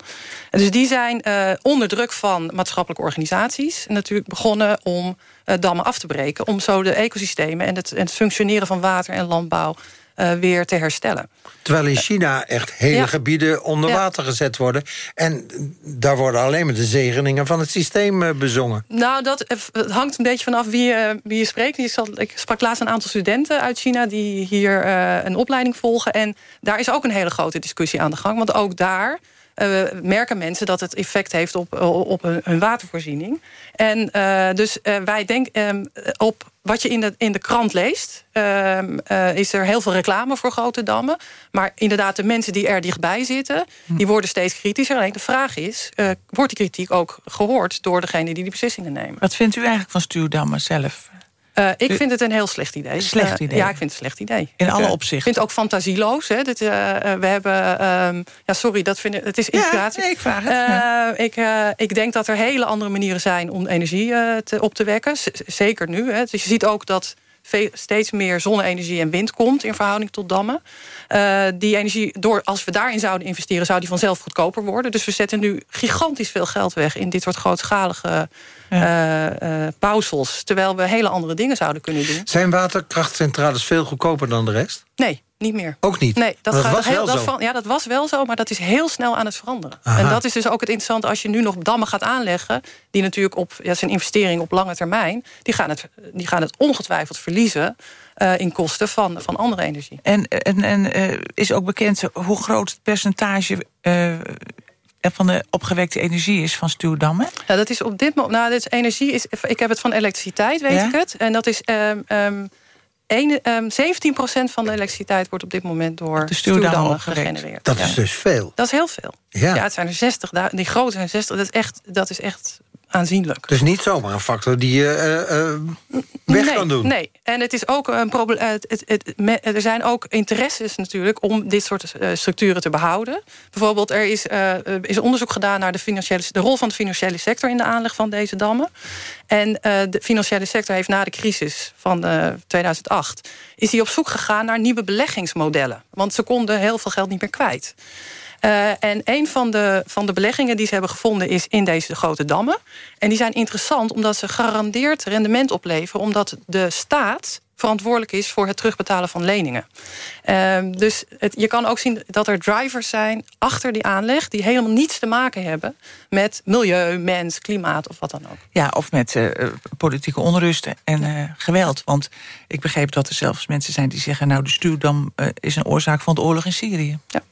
En dus die zijn uh, onder druk van maatschappelijke organisaties... natuurlijk begonnen om dammen af te breken... om zo de ecosystemen en het, en het functioneren van water en landbouw... Uh, weer te herstellen. Terwijl in China echt hele ja. gebieden onder water gezet worden. En daar worden alleen maar de zegeningen van het systeem uh, bezongen. Nou, dat het hangt een beetje vanaf wie, uh, wie je spreekt. Ik sprak laatst een aantal studenten uit China... die hier een opleiding volgen. En daar is ook een hele grote discussie aan de gang. Want ook daar... Uh, merken mensen dat het effect heeft op, op hun, hun watervoorziening. En uh, dus uh, wij denken um, op wat je in de, in de krant leest... is er heel veel reclame voor grote dammen. Maar inderdaad, de mensen die er dichtbij zitten... die worden steeds kritischer. Alleen de vraag is, wordt die kritiek ook gehoord... door degene die die beslissingen nemen? Wat vindt u eigenlijk van stuwdammen zelf? Uh, ik vind het een heel slecht idee. Slecht idee? Uh, ja, ik vind het een slecht idee. In alle opzichten? Ik vind het ook fantasieloos. Hè. Dit, uh, we hebben... Um, ja, sorry, dat vind ik, het is inspiratie. Ja, nee, ik vraag het. Ja. ik, ik denk dat er hele andere manieren zijn om energie te, op te wekken. Z zeker nu. Hè. Dus je ziet ook dat steeds meer zonne-energie en wind komt... in verhouding tot dammen. Uh, die energie, door, als we daarin zouden investeren... zou die vanzelf goedkoper worden. Dus we zetten nu gigantisch veel geld weg... in dit soort grootschalige ja. uh, uh, bouwsels. Terwijl we hele andere dingen zouden kunnen doen. Zijn waterkrachtcentrales veel goedkoper dan de rest? Nee, niet meer. Ook niet? Nee, dat, dat gaat was heel, wel dat. Van, ja, dat was wel zo, maar dat is heel snel aan het veranderen. Aha. En dat is dus ook het interessante als je nu nog dammen gaat aanleggen... die natuurlijk op ja, zijn investering op lange termijn... die gaan het, die gaan het ongetwijfeld verliezen... Uh, in kosten van, van andere energie. En, en, en uh, is ook bekend hoe groot het percentage... Uh, van de opgewekte energie is van stuwdammen? Ja, dat is op dit moment. Nou, dit is energie is. Ik heb het van elektriciteit, weet ja? ik het. En dat is. Um, um, 1, um, 17% van de elektriciteit wordt op dit moment door de stuwdammen gegenereerd. Dat is dus veel. Dat is heel veel. Ja, ja het zijn er 60. Die grote zijn 60. Dat is echt, dat is echt aanzienlijk. Dus niet zomaar een factor die je uh, uh, weg nee, kan doen. Nee, en het is ook een probleem. Het, er zijn ook interesses natuurlijk om dit soort structuren te behouden. Bijvoorbeeld, er is, is onderzoek gedaan naar de, financiële, de rol van de financiële sector in de aanleg van deze dammen. En de financiële sector heeft na de crisis van 2008 is die op zoek gegaan naar nieuwe beleggingsmodellen. Want ze konden heel veel geld niet meer kwijt. Uh, en een van de, van de beleggingen die ze hebben gevonden is in deze grote dammen. En die zijn interessant omdat ze gegarandeerd rendement opleveren... omdat de staat verantwoordelijk is voor het terugbetalen van leningen. Uh, dus het, je kan ook zien dat er drivers zijn achter die aanleg... die helemaal niets te maken hebben met milieu, mens, klimaat of wat dan ook. Ja, of met uh, politieke onrust en uh, geweld. Want ik begreep dat er zelfs mensen zijn die zeggen... nou, de stuwdam is een oorzaak van de oorlog in Syrië. Ja.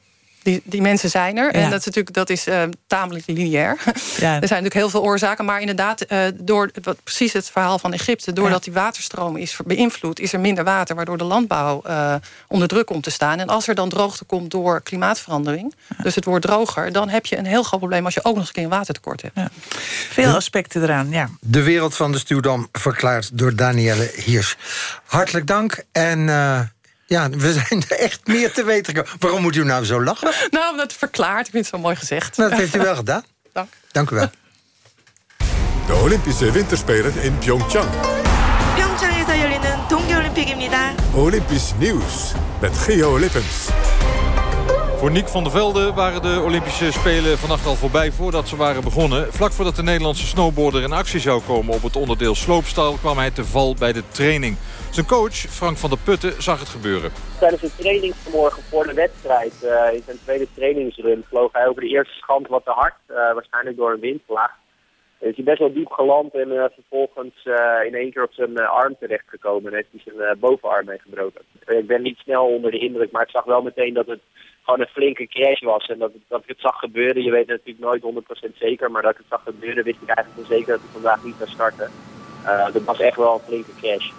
Die, die mensen zijn er. Ja. En dat is natuurlijk dat is, uh, tamelijk lineair. Ja. er zijn natuurlijk heel veel oorzaken. Maar inderdaad, uh, door wat, precies het verhaal van Egypte... doordat ja. die waterstroom is beïnvloed... is er minder water, waardoor de landbouw uh, onder druk komt te staan. En als er dan droogte komt door klimaatverandering... dus het wordt droger... dan heb je een heel groot probleem... als je ook nog eens een keer een watertekort hebt. Veel aspecten eraan, ja. De wereld van de stuwdam verklaard door Danielle Hiers. Hartelijk dank en... Ja, we zijn er echt meer te weten. Waarom moet u nou zo lachen? Nou, dat verklaart. Ik vind het zo mooi gezegd. Nou, dat heeft u wel gedaan. Dank. Dank u wel. De Olympische Winterspelen in Pyeongchang. Pyeongchang에서 열리는 동계올림픽입니다. Olympisch nieuws met Geo Lippens. Voor Nick van der Velde waren de Olympische Spelen vannacht al voorbij voordat ze waren begonnen. Vlak voordat de Nederlandse snowboarder in actie zou komen op het onderdeel sloopstal kwam hij te val bij de training. Zijn coach, Frank van der Putten, zag het gebeuren. Tijdens de training vanmorgen voor de wedstrijd, uh, in zijn tweede trainingsrun, vloog hij over de eerste schand wat te hard. Uh, waarschijnlijk door een windvlaag. Is hij best wel diep geland en uh, vervolgens in één keer op zijn arm terechtgekomen en heeft hij zijn bovenarm mee gebroken. ik ben niet snel onder de indruk, maar ik zag wel meteen dat het gewoon een flinke crash was. En dat, dat ik het zag gebeuren, je weet natuurlijk nooit 100% zeker, maar dat ik het zag gebeuren wist ik eigenlijk wel zeker dat ik vandaag niet zou starten. dat was echt wel een flinke crash.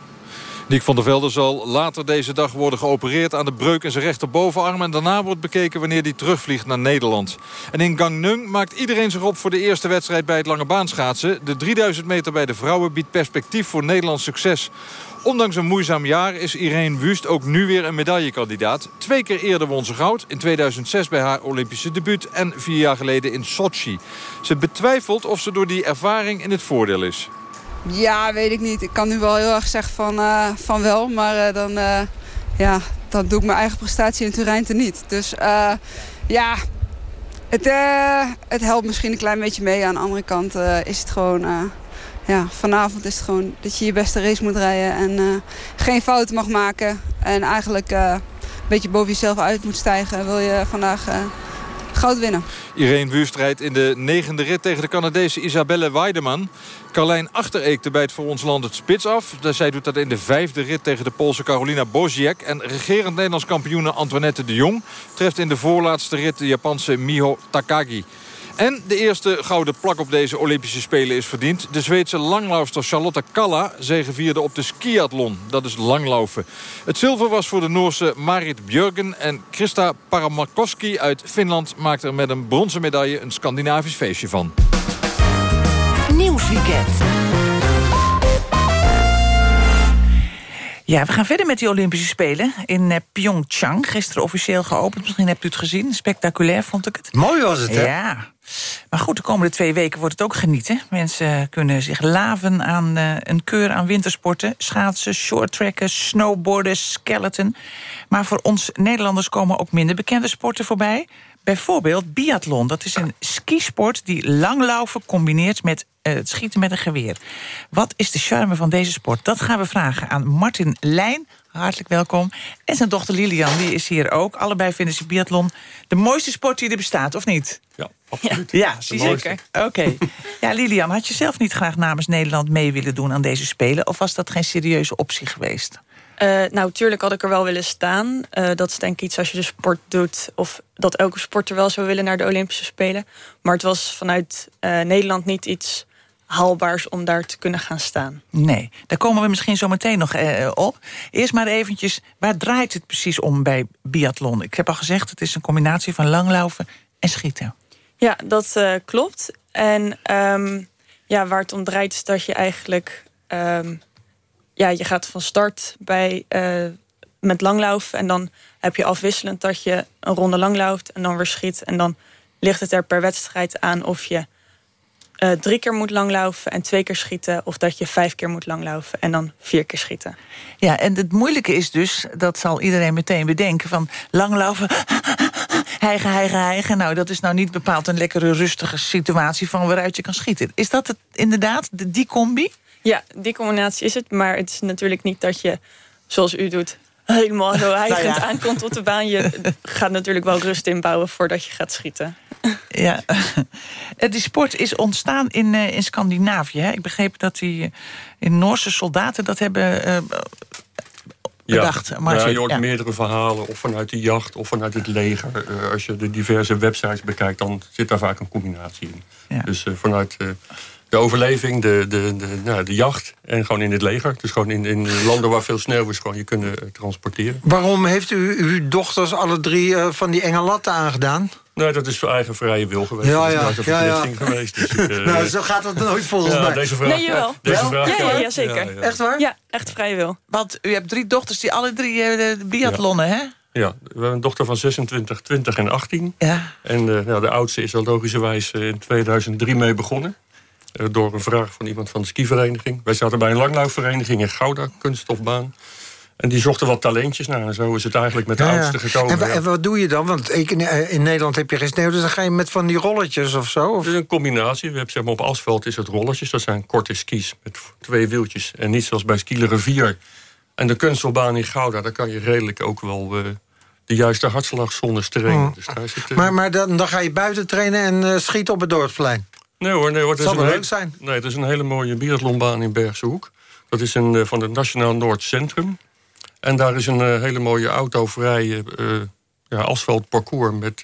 Nick van der Velde zal later deze dag worden geopereerd aan de breuk in zijn rechterbovenarm. En daarna wordt bekeken wanneer hij terugvliegt naar Nederland. En in Gangneung maakt iedereen zich op voor de eerste wedstrijd bij het lange baanschaatsen. De 3000 meter bij de vrouwen biedt perspectief voor Nederlands succes. Ondanks een moeizaam jaar is Irene Wust ook nu weer een medaillekandidaat. Twee keer eerder won ze goud. In 2006 bij haar Olympische debuut en vier jaar geleden in Sochi. Ze betwijfelt of ze door die ervaring in het voordeel is. Ja, weet ik niet. Ik kan nu wel heel erg zeggen van, uh, van wel. Maar uh, dan, uh, ja, dan doe ik mijn eigen prestatie in Turijn niet. Dus ja, het, het helpt misschien een klein beetje mee. Aan de andere kant is het gewoon... ja, vanavond is het gewoon dat je je beste race moet rijden. En geen fouten mag maken. En eigenlijk een beetje boven jezelf uit moet stijgen. Wil je vandaag goud winnen. Irene rijdt in de negende rit tegen de Canadese Isabelle Weideman. Carlijn Achtereekte bijt voor ons land het spits af. Zij doet dat in de vijfde rit tegen de Poolse Carolina Boziek. En regerend Nederlands kampioene Antoinette de Jong... treft in de voorlaatste rit de Japanse Miho Takagi. En de eerste gouden plak op deze Olympische Spelen is verdiend. De Zweedse langlaufster Charlotte Kalla zegevierde op de skiathlon. Dat is langlopen. Het zilver was voor de Noorse Marit Björgen... en Krista Paramakoski uit Finland maakte er met een bronzen medaille... een Scandinavisch feestje van. Nieuwsweekend. Ja, we gaan verder met die Olympische Spelen in uh, Pyeongchang. Gisteren officieel geopend. Misschien hebt u het gezien. Spectaculair vond ik het. Mooi was het, hè? Ja. Maar goed, de komende twee weken wordt het ook genieten. Mensen kunnen zich laven aan uh, een keur aan wintersporten. Schaatsen, shorttracken, snowboarden, skeleton. Maar voor ons Nederlanders komen ook minder bekende sporten voorbij. Bijvoorbeeld biathlon. Dat is een skisport die langlaufen combineert met uh, het schieten met een geweer. Wat is de charme van deze sport? Dat gaan we vragen aan Martin Lijn. Hartelijk welkom. En zijn dochter Lilian, die is hier ook. Allebei vinden ze biathlon de mooiste sport die er bestaat, of niet? Ja, absoluut. Ja, zeker. Oké. Ja, Lilian, had je zelf niet graag namens Nederland mee willen doen aan deze Spelen? Of was dat geen serieuze optie geweest? Uh, nou, tuurlijk had ik er wel willen staan. Uh, dat is denk ik iets als je de sport doet... of dat elke sporter wel zou willen naar de Olympische Spelen. Maar het was vanuit uh, Nederland niet iets haalbaars om daar te kunnen gaan staan. Nee, daar komen we misschien zo meteen nog op. Eerst maar eventjes, waar draait het precies om bij biathlon? Ik heb al gezegd, het is een combinatie van langlaufen en schieten. Ja, dat klopt. En um, ja, waar het om draait is dat je eigenlijk... Um, ja, je gaat van start bij, uh, met langlauf. En dan heb je afwisselend dat je een ronde langlauft en dan weer schiet. En dan ligt het er per wedstrijd aan of je uh, drie keer moet langlaufen en twee keer schieten. Of dat je vijf keer moet langlaufen en dan vier keer schieten. Ja, en het moeilijke is dus, dat zal iedereen meteen bedenken... van langlaufen, hijgen, hijgen, hijgen. Nou, dat is nou niet bepaald een lekkere rustige situatie... van waaruit je kan schieten. Is dat het inderdaad, die combi? Ja, die combinatie is het. Maar het is natuurlijk niet dat je, zoals u doet... helemaal zo hijgend nou ja. aankomt op de baan. Je gaat natuurlijk wel rust inbouwen voordat je gaat schieten. Ja, die sport is ontstaan in, uh, in Scandinavië. Hè? Ik begreep dat die uh, in Noorse soldaten dat hebben uh, bedacht. Ja, maar ja, je hoort ja. meerdere verhalen, of vanuit de jacht of vanuit het leger. als je de diverse websites bekijkt, dan zit daar vaak een combinatie in. Ja. Dus vanuit de overleving, de, de, de, nou, de jacht en gewoon in het leger. Dus gewoon in, in landen waar veel sneeuw is, gewoon je kunnen eh, transporteren. Waarom heeft u uw dochters alle drie uh, van die enge latten aangedaan? Nee, dat is voor eigen vrije wil geweest. Ja, ja, dat is ja, ja. geweest. Dus ik, uh, nou, zo gaat het nooit volgens ja, mij. Deze vraag, nee, jawel. Deze vraag, ja, ja, ja, zeker. Echt waar? Ja, echt vrije wil. Want u hebt drie dochters die alle drie uh, biathlonnen, hè? Ja, we hebben een dochter van 26, 20 en 18. Ja. En uh, nou, de oudste is er logischerwijs in 2003 mee begonnen. Uh, door een vraag van iemand van de skivereniging. Wij zaten bij een langlaufvereniging in Gouda, kunststofbaan. En die zochten wat talentjes naar. En zo is het eigenlijk met de Ja, oudste gekomen. En, ja. en wat doe je dan? Want ik, in, eh, in Nederland heb je geen sneeuw, dus dan ga je met van die rolletjes of zo? Of? Het is een combinatie. We hebben, zeg maar, op asfalt is het rolletjes. Dat zijn korte skis met twee wieltjes. En niet zoals bij Rivier. En de kunstelbaan in Gouda, daar kan je redelijk ook wel... eh, de juiste hartslagzones trainen. Oh. Dus daar zit, eh, Maar, maar dan, dan ga je buiten trainen en eh, schieten op het dorpsplein. Nee hoor, nee hoor. Het Zal wel een leuk zijn. Nee, het is een hele mooie biathlonbaan in Bergse Hoek. Dat is een, eh, van het Nationaal Noord Centrum. En daar is een eh, hele mooie autovrije eh ja, asfaltparcours. Met,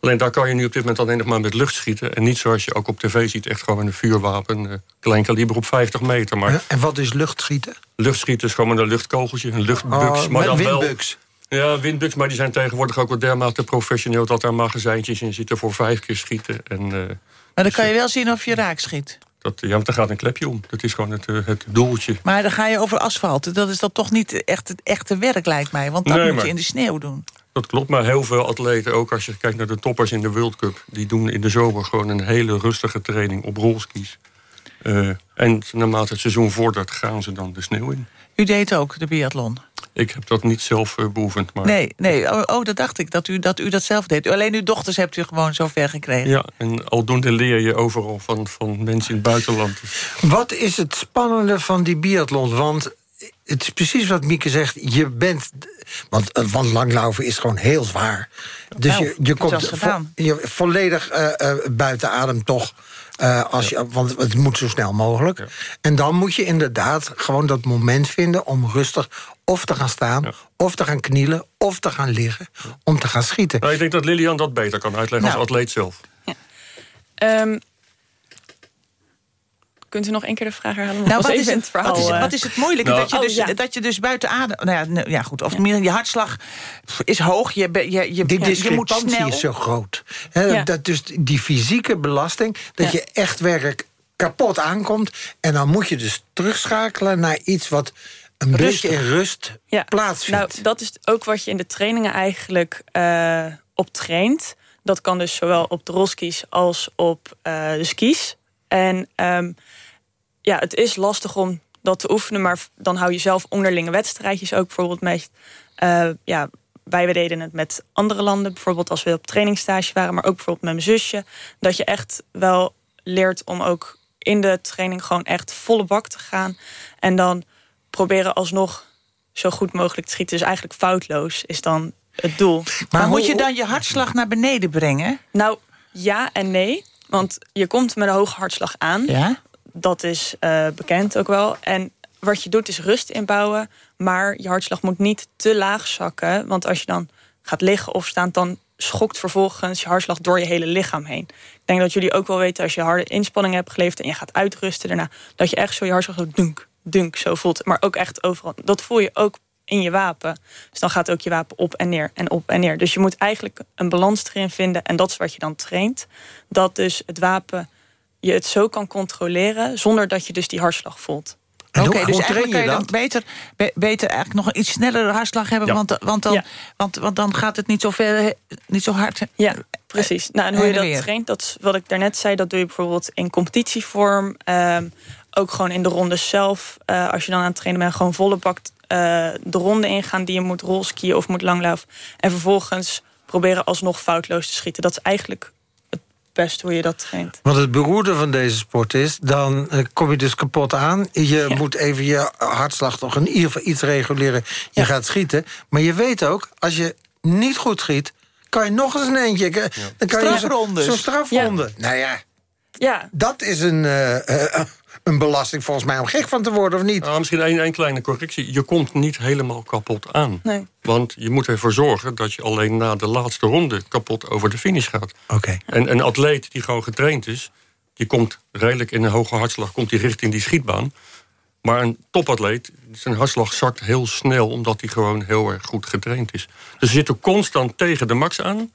alleen daar kan je nu op dit moment alleen nog maar met lucht schieten. En niet zoals je ook op tv ziet, echt gewoon een vuurwapen. eh, klein kaliber op 50 meter. Maar En wat is luchtschieten? luchtschieten is gewoon met een luchtkogeltje, een luchtbuks. Oh, maar met dan wel, windbuks. ja, windbuks, maar die zijn tegenwoordig ook wel dermate professioneel... dat daar magazijntjes in zitten voor vijf keer schieten. En, Maar dan kan je wel zien of je raak schiet. dat, ja, want daar gaat een klepje om. Dat is gewoon het, eh, het doeltje. Maar dan ga je over asfalt. Dat is dan toch niet echt het echte werk, lijkt mij. Want dat Nee, moet maar- je in de sneeuw doen. Dat klopt, maar heel veel atleten, ook als je kijkt naar de toppers in de World Cup... die doen in de zomer gewoon een hele rustige training op rolskis. Eh, en naarmate het seizoen vordert, gaan ze dan de sneeuw in. U deed ook de biathlon. Ik heb dat niet zelf eh, beoefend, maar... Nee, nee. Oh, oh, dat dacht ik, dat u, dat u dat zelf deed. Alleen uw dochters hebt u gewoon zo ver gekregen. Ja, en aldoende leer je overal van, van mensen in het buitenland. Wat is het spannende van die biathlon? Want het is precies wat Mieke zegt. Je bent. Want, eh, want langlaufen is gewoon heel zwaar. Dus Nou, je, je komt vo- je, volledig eh, eh, buiten adem toch. Eh, als je, want het moet zo snel mogelijk. En dan moet je inderdaad gewoon dat moment vinden om rustig of te gaan staan, of te gaan knielen, of te gaan liggen, om te gaan schieten. Nou, ik denk dat Lilian dat beter kan uitleggen Nou. als atleet zelf. Ehm, kunt u nog één keer de vraag herhalen? Nou, wat is, het, het verhaal, wat, is, eh. wat is het moeilijke? Nou. dat, je Oh, dus, ja. dat je dus buiten adem... Nou ja, nou, ja goed. Of meer, je hartslag is hoog. Je, je, je, Die je, je moet discrepantie snel. is zo groot. Hè, Ja. dat dus die fysieke belasting, dat je echt werkelijk kapot aankomt. En dan moet je dus terugschakelen naar iets wat een Rustig. beetje in rust ja. plaatsvindt. Nou, dat is ook wat je in de trainingen eigenlijk eh, op traint. Dat kan dus zowel op de rolskis als op eh, de skis. En ehm, ja, het is lastig om dat te oefenen, maar dan hou je zelf onderlinge wedstrijdjes ook bijvoorbeeld mee. Eh, ja, wij deden het met andere landen, bijvoorbeeld als we op trainingstage waren, maar ook bijvoorbeeld met mijn zusje. Dat je echt wel leert om ook in de training gewoon echt volle bak te gaan. En dan proberen alsnog zo goed mogelijk te schieten. Dus eigenlijk foutloos is dan het doel. Maar, moet je dan je hartslag naar beneden brengen? Nou, ja en nee. Want je komt met een hoge hartslag aan. Ja. Dat is eh, bekend ook wel. En wat je doet is rust inbouwen. Maar je hartslag moet niet te laag zakken. Want als je dan gaat liggen of staan... dan schokt vervolgens je hartslag door je hele lichaam heen. Ik denk dat jullie ook wel weten... als je harde inspanning hebt geleverd... en je gaat uitrusten daarna... dat je echt zo je hartslag zo dunk, dunk zo voelt. Maar ook echt overal. Dat voel je ook in je wapen. Dus dan gaat ook je wapen op en neer en op en neer. Dus je moet eigenlijk een balans erin vinden. En dat is wat je dan traint. Dat dus het wapen je het zo kan controleren... zonder dat je dus die hartslag voelt. Oké, dus eigenlijk kan je dan beter, be- beter eigenlijk nog een iets snellere hartslag hebben. Ja. Want, want, dan, Ja. want, want dan gaat het niet zo, ver, niet zo hard. Ja, precies. Nou, en hoe je dat traint, dat is wat ik daarnet zei... dat doe je bijvoorbeeld in competitievorm. ehm, ook gewoon in de ronde zelf. Eh, als je dan aan het trainen bent, gewoon volle bak eh, de ronde ingaan... die je moet rolskiën of moet langlaufen. En vervolgens proberen alsnog foutloos te schieten. Dat is eigenlijk het beste hoe je dat traint. Want het beroerde van deze sport is, dan eh, kom je dus kapot aan. Je moet even je hartslag toch in ieder geval iets reguleren. Je gaat schieten. Maar je weet ook, als je niet goed schiet, kan je nog eens een eentje. Dan kan je. Zo'n strafronde. Nou ja, ja. dat is een, eh, eh, een belasting volgens mij om gek van te worden, of niet? Nou, misschien één één kleine correctie. Je komt niet helemaal kapot aan. Nee. Want je moet ervoor zorgen dat je alleen na de laatste ronde kapot over de finish gaat. Oké. En een atleet die gewoon getraind is, die komt redelijk in een hoge hartslag, komt die richting die schietbaan. Maar een topatleet, zijn hartslag zakt heel snel, omdat hij gewoon heel erg goed getraind is. Dus ze zitten constant tegen de max aan,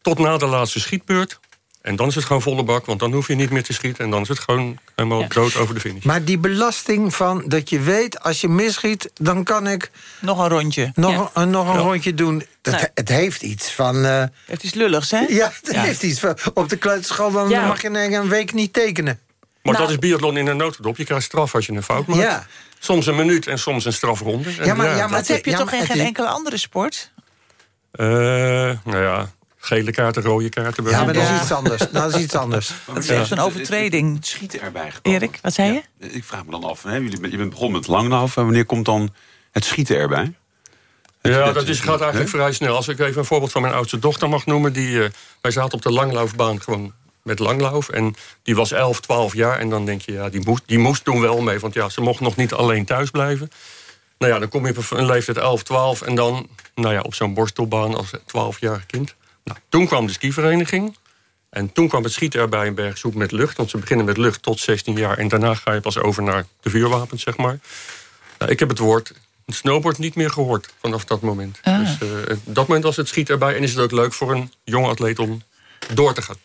tot na de laatste schietbeurt. En dan is het gewoon volle bak, want dan hoef je niet meer te schieten. En dan is het gewoon helemaal brood over de finish. Maar die belasting van dat je weet, als je misschiet, dan kan ik... Nog een rondje. Nog, een, nog een Ja. rondje doen. Dat, Nou. Het heeft iets van... eh, Het is lulligs, hè? ja, het Ja. heeft iets van... Op de kleuterschool dan Ja. mag je een, een week niet tekenen. Maar Nou. dat is biathlon in een notendop. Je krijgt straf als je een fout maakt. Ja. Soms een minuut en soms een strafronde. Ja, maar, ja, maar dat heb je toch in geen enkele andere sport? Eh, nou ja, gele kaarten, rode kaarten. Ja, maar dat is iets anders. Nou, dat is iets anders. Dat is echt een overtreding. Het schieten erbij gekomen. Erik, wat zei je? Ik vraag me dan af, hè? Jullie, je bent begonnen met langlaufen. en Wanneer komt dan het schieten erbij? Ja, dat is, gaat eigenlijk vrij snel. Als ik even een voorbeeld van mijn oudste dochter mag noemen. Die, eh, wij zaten op de langlaufbaan gewoon met langlauf. En die was 11, 12 jaar. En dan denk je, ja, die moest, die moest toen wel mee. Want ja, ze mocht nog niet alleen thuis blijven. Nou ja, dan kom je op een leeftijd 11, 12. En dan nou ja, op zo'n borstelbaan als 12-jarig kind. Nou, toen kwam de skivereniging. En toen kwam het schieten erbij in Bergzoek met lucht. Want ze beginnen met lucht tot 16 jaar. En daarna ga je pas over naar de vuurwapens, zeg maar. Nou, ik heb het woord snowboard niet meer gehoord vanaf dat moment. Ah. Dus eh, dat moment was het schiet erbij. En is het ook leuk voor een jonge atleet om door te gaan.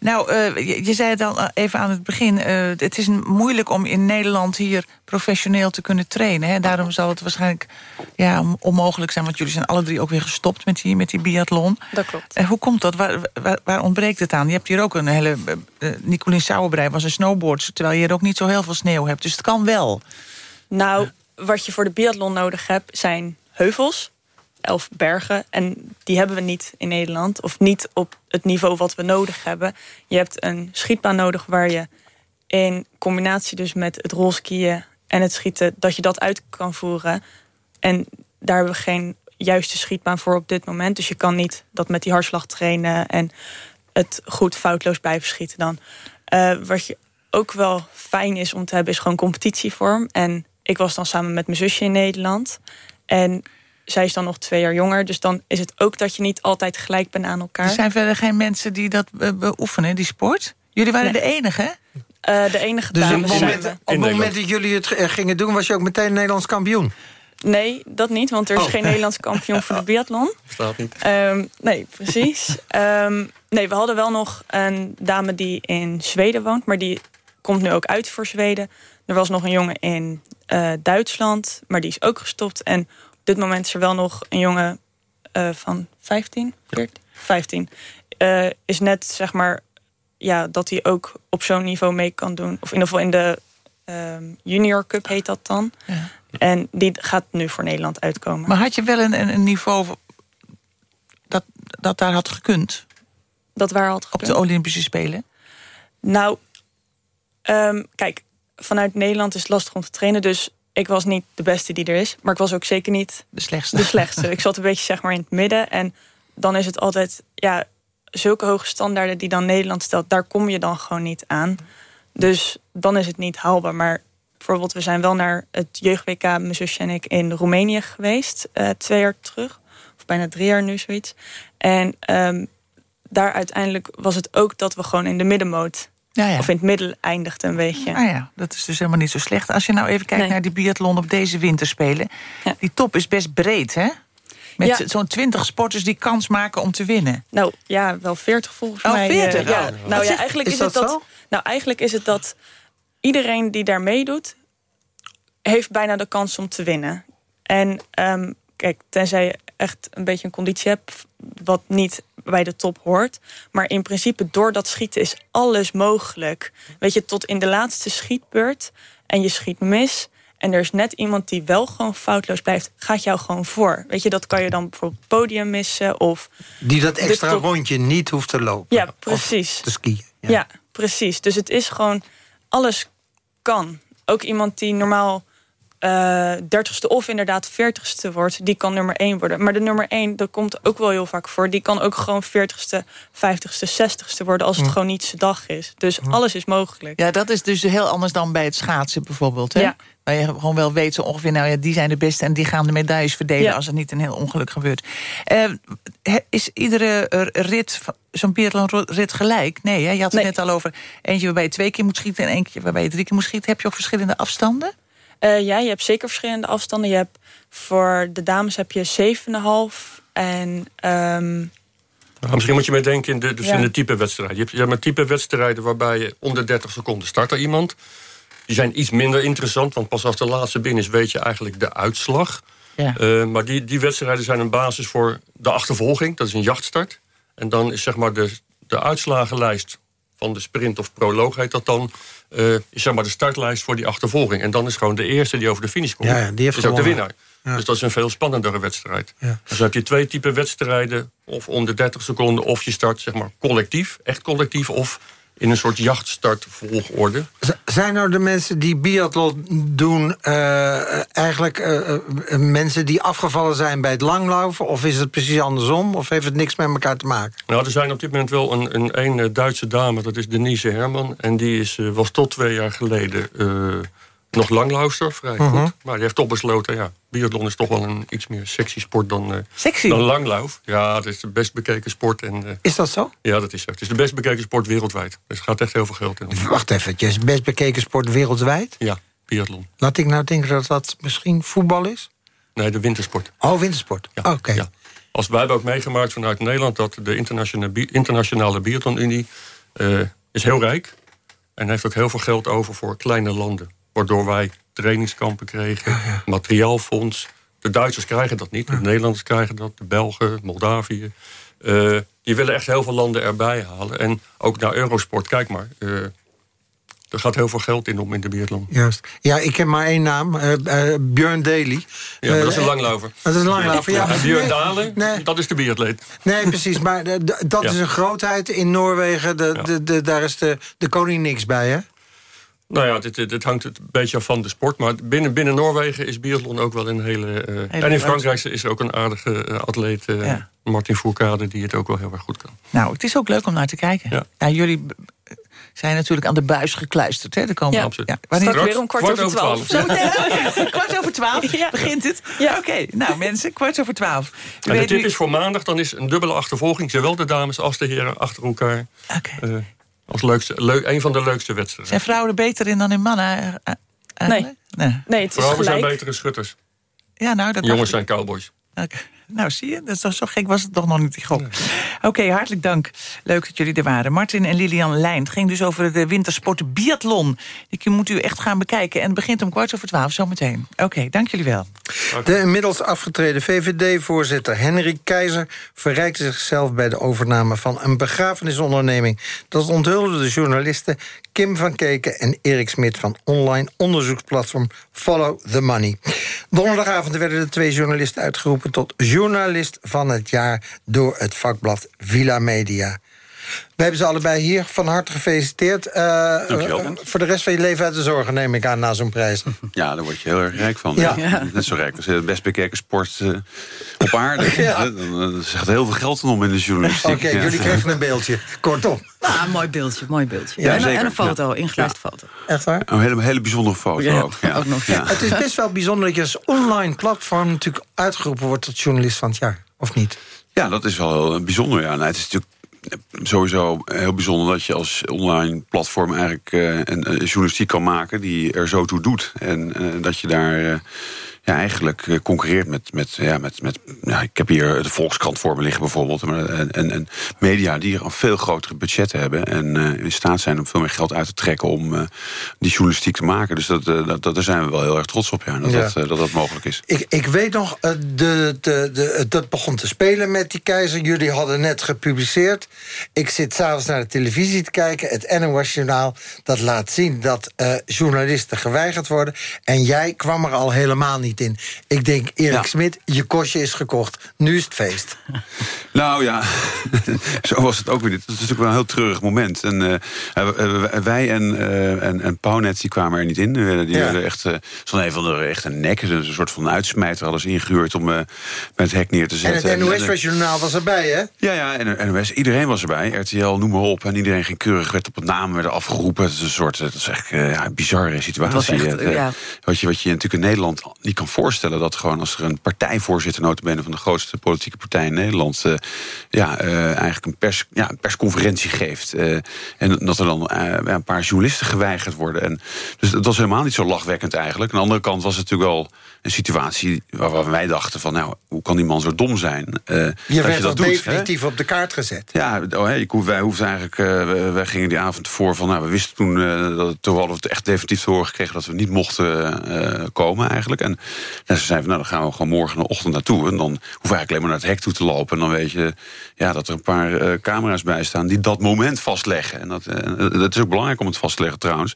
Nou, eh, je, je zei het al even aan het begin. eh, het is moeilijk om in Nederland hier professioneel te kunnen trainen. Hè? Daarom zal het waarschijnlijk ja, on- onmogelijk zijn. Want jullie zijn alle drie ook weer gestopt met die, met die biathlon. Dat klopt. En hoe komt dat? Waar, waar, waar ontbreekt het aan? Je hebt hier ook een hele... Uh, Nicolien Sauerbrei was een snowboard... terwijl je hier ook niet zo heel veel sneeuw hebt. Dus het kan wel. Nou, wat je voor de biathlon nodig hebt zijn heuvels, elf bergen. En die hebben we niet in Nederland. Of niet op het niveau wat we nodig hebben. Je hebt een schietbaan nodig waar je in combinatie dus met het rolskiën en het schieten... dat je dat uit kan voeren. En daar hebben we geen juiste schietbaan voor op dit moment. Dus je kan niet dat met die hartslag trainen... en het goed foutloos blijven schieten dan. Eh, wat je ook wel fijn is om te hebben, is gewoon competitievorm. En ik was dan samen met mijn zusje in Nederland. En zij is dan nog twee jaar jonger. Dus dan is het ook dat je niet altijd gelijk bent aan elkaar. Er zijn verder geen mensen die dat eh, beoefenen, die sport. Jullie waren Nee. de enige, hè? Eh, de enige Dus op dames moment, op het moment dat jullie het eh, gingen doen... was je ook meteen Nederlands kampioen? Nee, dat niet, want er is Oh. geen Nederlands kampioen voor de biathlon. Staat niet. Ehm, nee, precies. Ehm, nee, we hadden wel nog een dame die in Zweden woont, maar die komt nu ook uit voor Zweden. Er was nog een jongen in eh, Duitsland, maar die is ook gestopt. En dit moment is er wel nog een jongen eh, van 15, 14, 15. eh, is net zeg maar ja, dat hij ook op zo'n niveau mee kan doen. Of in ieder geval in de ehm, Junior Cup heet dat dan. En die gaat nu voor Nederland uitkomen. Maar had je wel een, een, niveau dat, dat daar had gekund? Dat waar had Op de Olympische Spelen? Nou, ehm, kijk, vanuit Nederland is het lastig om te trainen. Dus ik was niet de beste die er is. Maar ik was ook zeker niet de slechtste. De slechtste. ik zat een beetje zeg maar in het midden. En dan is het altijd, ja, zulke hoge standaarden die dan Nederland stelt, daar kom je dan gewoon niet aan. Dus dan is het niet haalbaar. Maar bijvoorbeeld, we zijn wel naar het jeugd-WK, mijn zusje en ik, in Roemenië geweest. eh, twee jaar terug. Of bijna drie jaar nu, zoiets. En ehm, daar uiteindelijk was het ook dat we gewoon in de middenmoot... Ja, ja. Of in het midden eindigden een beetje. Ah ja, dat is dus helemaal niet zo slecht. Als je nou even kijkt Nee. naar die biathlon op deze winterspelen... die top is best breed, hè? Met Ja. zo'n twintig sporters die kans maken om te winnen. Nou ja, wel 40 volgens Oh, mij. 40? eh, ja. Oh. Nou ja, eigenlijk is is, het dat zo? Nou, eigenlijk is het dat iedereen die daar meedoet, heeft bijna de kans om te winnen. En ehm, kijk, tenzij je echt een beetje een conditie hebt, wat niet bij de top hoort. Maar in principe, door dat schieten is alles mogelijk. Weet je, tot in de laatste schietbeurt en je schiet mis. En er is net iemand die wel gewoon foutloos blijft, gaat jou gewoon voor. Weet je, dat kan je dan bijvoorbeeld het podium missen of Die dat extra top- rondje niet hoeft te lopen. Ja, precies. Te skiën. Ja. precies. Dus het is gewoon, alles kan. Ook iemand die normaal dertigste of inderdaad veertigste wordt, die kan nummer één worden. Maar de nummer één, dat komt ook wel heel vaak voor. Die kan ook gewoon veertigste, vijftigste, zestigste worden als het Hm. gewoon niet zijn dag is. Dus alles is mogelijk. Ja, dat is dus heel anders dan bij het schaatsen bijvoorbeeld. Hè? Ja. Waar je gewoon wel weet zo ongeveer, nou ja, die zijn de beste... en die gaan de medailles verdelen Ja. als er niet een heel ongeluk gebeurt. Eh, is iedere eh, rit, van- zo'n biathlonrit gelijk? Nee, hè? je had het Nee. net al over eentje waarbij je twee keer moet schieten... en eentje waarbij je drie keer moet schieten. Heb je ook verschillende afstanden? Eh, ja, je hebt zeker verschillende afstanden. Je hebt voor de dames heb je 7,5 en ehm, Nou, misschien moet je meedenken in de, dus Ja. in de type wedstrijden. Je hebt, je hebt maar type wedstrijden waarbij je om de 30 seconden start er iemand. Die zijn iets minder interessant, want pas als de laatste binnen is... weet je eigenlijk de uitslag. Ja. Eh, maar die, die wedstrijden zijn een basis voor de achtervolging. Dat is een jachtstart. En dan is zeg maar de, de uitslagenlijst van de sprint of proloog heet dat dan... is zeg maar de startlijst voor die achtervolging. En dan is gewoon de eerste die over de finish komt, Ja, ja, die heeft is ook de gewonnen. winnaar. Ja. Dus dat is een veel spannendere wedstrijd. Ja. Dus dan heb je twee typen wedstrijden, of om de 30 seconden... of je start zeg maar collectief, echt collectief... of in een soort jachtstartvolgorde. Zijn nou de mensen die biathlon doen... eh, eigenlijk eh, eh, mensen die afgevallen zijn bij het langlopen... of is het precies andersom? Of heeft het niks met elkaar te maken? Nou, er zijn op dit moment wel een, een, een Duitse dame, dat is Denise Herman. En die is, was tot twee jaar geleden nog langlaufster, vrij Mhm. goed. Maar die heeft toch besloten, ja, biathlon is toch wel een iets meer sexy sport dan, eh, Sexy? dan langlauf. Ja, het is de best bekeken sport. En, eh, Is dat zo? ja, dat is zo. Het is de best bekeken sport wereldwijd. Dus er gaat echt heel veel geld in. Wacht eventjes, best bekeken sport wereldwijd? Ja, biathlon. Laat ik nou denken dat dat misschien voetbal is? Nee, de wintersport. Oh, wintersport. Oké. Als wij hebben ook meegemaakt vanuit Nederland dat de internationale, internationale biathlonunie eh, is heel rijk en heeft ook heel veel geld over voor kleine landen, waardoor wij trainingskampen kregen, materiaalfonds. De Duitsers krijgen dat niet, de Nederlanders krijgen dat, de Belgen, Moldavië. Eh, die willen echt heel veel landen erbij halen en ook naar Eurosport. Kijk maar, eh, er gaat heel veel geld in om in de biathlon. Juist. Ja, ik heb maar één naam, eh, eh, Björn Daly. Ja, maar dat is een langloper. Dat is een langloper, ja. En Björn Nee, Dalen, dat is de biatleet. Nee, precies. Maar dat Ja. is een grootheid in Noorwegen. De, de, de, daar is de, de koning niks bij, hè? Nou ja, dit, dit, dit hangt het een beetje af van de sport. Maar binnen, binnen Noorwegen is biathlon ook wel een hele... eh, en in. Frankrijk is er ook een aardige eh, atleet, eh, Ja. Martin Fourcade... die het ook wel heel erg goed kan. Nou, het is ook leuk om naar te kijken. Ja. jullie b- zijn natuurlijk aan de buis gekluisterd. Hè? Er komen Ja, absoluut. wanneer- Straks weer om kwart Kwart over over twaalf. twaalf. Kwart over twaalf begint het. Oké, nou mensen, kwart over twaalf. U En de weet tip wie- is voor maandag, dan is een dubbele achtervolging... zowel de dames als de heren achter elkaar. Eh, als leukste, leuk, een van de leukste wedstrijden. Zijn vrouwen er beter in dan in mannen? eh, eh, Nee. nee. Nee, het is Vrouwen zijn betere schutters. Ja, nou, dat Jongens zijn cowboys. Oké. Nou, zie je, dat is toch zo gek was het toch nog niet, die gok. Oké, hartelijk dank. Leuk dat jullie er waren. Martin en Lilian Lijn. Het ging dus over de wintersport biathlon. Die moet u echt gaan bekijken. En het begint om kwart over twaalf zometeen. Oké, dank jullie wel. De inmiddels afgetreden VVD-voorzitter Henry Keizer... verrijkte zichzelf bij de overname van een begrafenisonderneming. Dat onthulden de journalisten Kim van Keken en Erik Smit... van online onderzoeksplatform Follow the Money. Donderdagavond werden de twee journalisten uitgeroepen... tot journalist van het jaar door het vakblad Villa Media. We hebben ze allebei hier van harte gefeliciteerd. Eh, Dankjewel, eh, voor de rest van je leven uit de zorgen, neem ik aan, na zo'n prijs. Ja, daar word je heel erg rijk van. Ja. Ja. Net zo rijk als het best bekeken sport eh, op aarde. Ja. Dan eh, is echt heel veel geld om in de journalistiek. Oké, Ja. jullie kregen een beeldje. Kortom. Ah, mooi beeldje, mooi beeldje. Ja, en, zeker. en een foto, Ja. ingelijst foto. Echt waar? Een hele, hele bijzondere foto Ja, ook. Ja. ook nog, Ja. Het is best wel bijzonder dat je als online platform... natuurlijk uitgeroepen wordt tot journalist van het jaar, of niet? Ja, dat is wel bijzonder. Ja. Nou, het is natuurlijk sowieso heel bijzonder dat je als online platform eigenlijk eh, een, een journalistiek kan maken die er zo toe doet. En eh, dat je daar eh, ja, eigenlijk eh, concurreert met, met, ja, met, met ja, ik heb hier de Volkskrant voor me liggen bijvoorbeeld. Maar, En, en, en media die een veel grotere budgetten hebben en eh, in staat zijn om veel meer geld uit te trekken om eh, die journalistiek te maken. Dus dat, eh, dat, dat, daar zijn we wel heel erg trots op, ja, dat, Ja. Dat, eh, dat dat mogelijk is. Ik, ik weet nog, eh, de, de, de, dat begon te spelen met die keizer. Jullie hadden net gepubliceerd. Ik zit s'avonds naar de televisie te kijken. Het NOS-journaal dat laat zien dat eh, journalisten geweigerd worden. En jij kwam er al helemaal niet in. Ik denk, Erik Ja. Smit, je kostje is gekocht. Nu is het feest. Nou ja, zo was het ook weer. Het is natuurlijk wel een heel treurig moment. En, eh, eh, wij en, eh en, en Pauwnet die kwamen er niet in. Eh, die Ja. werden echt eh, zo'n een van de echt een nek, een soort van uitsmijter hadden ze ingehuurd om eh, met het hek neer te En zetten. het eh, NOS-journaal was erbij, hè? ja, ja, en NOS, iedereen was erbij. RTL, noem maar op. En iedereen ging keurig, werd op het naam werden afgeroepen. Het is een soort, het is echt eh, ja, een bizarre situatie. Het was echt, Het, eh, ja. wat, je, wat je natuurlijk in Nederland niet kan voorstellen... dat gewoon als er een partijvoorzitter... notabene van de grootste politieke partij in Nederland... eh, ja, eh, eigenlijk een, pers, ja, een persconferentie geeft. eh, en dat er dan een paar journalisten geweigerd worden. En, dus dat was helemaal niet zo lachwekkend eigenlijk. Aan de andere kant was het natuurlijk wel een situatie... waarvan wij dachten van, nou, hoe kan die man zo dom zijn? Je dat werd al dat doet, hè? definitief op de kaart gezet. Ja, oh, wij hoefden eigenlijk. wij gingen die avond voor van. Nou, we wisten toen. dat, toen hadden we het echt definitief te horen gekregen dat we niet mochten komen eigenlijk. En En ze zeiden van, nou, dan gaan we gewoon morgen de ochtend naartoe. En dan hoef je eigenlijk alleen maar naar het hek toe te lopen. En dan weet je ja, dat er een paar eh, camera's bij staan die dat moment vastleggen. En dat, eh, dat is ook belangrijk om het vast te leggen trouwens.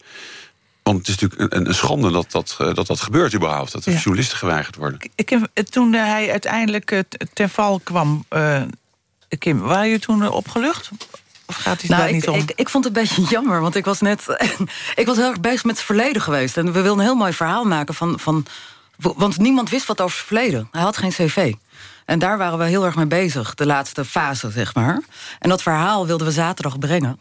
Want het is natuurlijk een, een schande dat dat, eh, dat dat gebeurt überhaupt. Dat er Ja. journalisten geweigerd worden. Ik toen hij uiteindelijk eh, t- ten val kwam... eh, Kim, waren jullie toen eh, opgelucht? Of gaat hij Nou, daar ik, niet om? ik, ik vond het een beetje jammer, want ik was net... ik was heel erg bezig met het verleden geweest. En we wilden een heel mooi verhaal maken van... van want niemand wist wat over het verleden. Hij had geen cv. En daar waren we heel erg mee bezig, de laatste fase, zeg maar. En dat verhaal wilden we zaterdag brengen.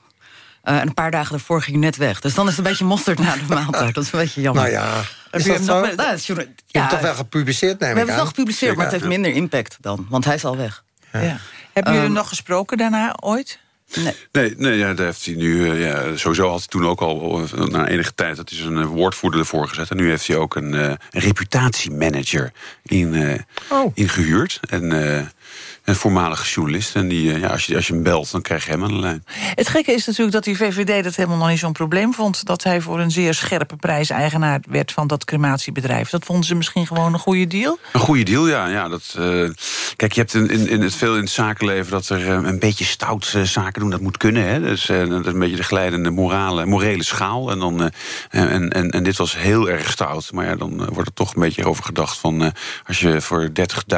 Eh, en een paar dagen daarvoor ging hij net weg. Dus dan is het een beetje mosterd na de maaltijd. Dat is een beetje jammer. Nou ja, Heb is je dat hem zo? nog- Nou, is journa- Je hebt het toch wel gepubliceerd, neem We ik hebben het wel gepubliceerd, maar het heeft Ja. minder impact dan. Want hij is al weg. Ja. Hebben jullie Ehm, nog gesproken daarna ooit? Nee. Nee, nee ja, daar heeft hij nu. eh, ja, sowieso had hij toen ook al eh, na enige tijd dat hij zijn eh, woordvoerder ervoor gezet. En nu heeft hij ook een, eh, een reputatiemanager in, eh, Oh. ingehuurd. En eh, een voormalige journalist. En die, eh, ja, als, je, als je hem belt, dan krijg je hem aan de lijn. Het gekke is natuurlijk dat die VVD dat helemaal nog niet zo'n probleem vond... dat hij voor een zeer scherpe prijs eigenaar werd van dat crematiebedrijf. Dat vonden ze misschien gewoon een goede deal? Een goede deal, ja. ja dat, eh, kijk, je hebt in, in, in het veel in het zakenleven dat er eh, een beetje stout zaken doen. Dat moet kunnen. Hè? Dus, dat is een beetje de glijdende morale, morele schaal. En, dan, en, en, en dit was heel erg stout. Maar ja, dan wordt er toch een beetje over gedacht van... als je voor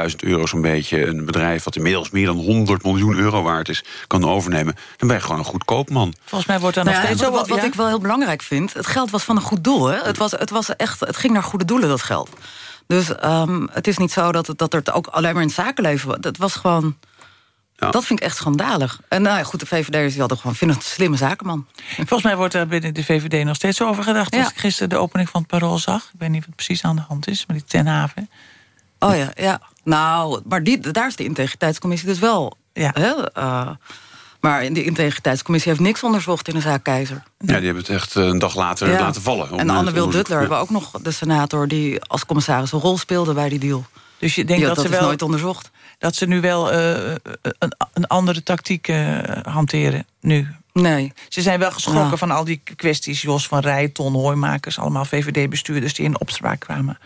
30.000 euro zo'n beetje een bedrijf... wat inmiddels meer dan 100 miljoen euro waard is, kan overnemen... dan ben je gewoon een goed koopman. Volgens mij wordt daar Nou nog ja, steeds wat, zo wat, ja? ik wel heel belangrijk vind, het geld was van een goed doel. Hè? Het, was, het, was echt, het ging naar goede doelen, dat geld. Dus ehm, het is niet zo dat het, dat het ook alleen maar in het zakenleven was. Het was gewoon... Dat vind ik echt schandalig. En nou ja, goed, de VVD'ers die hadden gewoon vinden het een slimme zakenman. Volgens mij wordt er binnen de VVD nog steeds over gedacht. Als ik gisteren de opening van het Parool zag... ik weet niet wat precies aan de hand is, maar die Ten Haven... Oh ja, ja. Nou, maar die, daar is de integriteitscommissie dus wel. Ja. Hè? eh, maar de integriteitscommissie heeft niks onderzocht in de zaak Keizer. Ja, die hebben het echt eh, een dag later Ja. laten vallen. En eh, Anne het Wil Duttler ja. hebben ook nog de senator... die als commissaris een rol speelde bij die deal. Dus je denkt dat, dat ze is wel nooit onderzocht. Dat ze nu wel eh, een, een andere tactiek eh, hanteren nu. Nee. Ze zijn wel geschrokken Ja. van al die kwesties. Jos van Rij, Ton Hooimakers, allemaal VVD-bestuurders die in opspraak kwamen.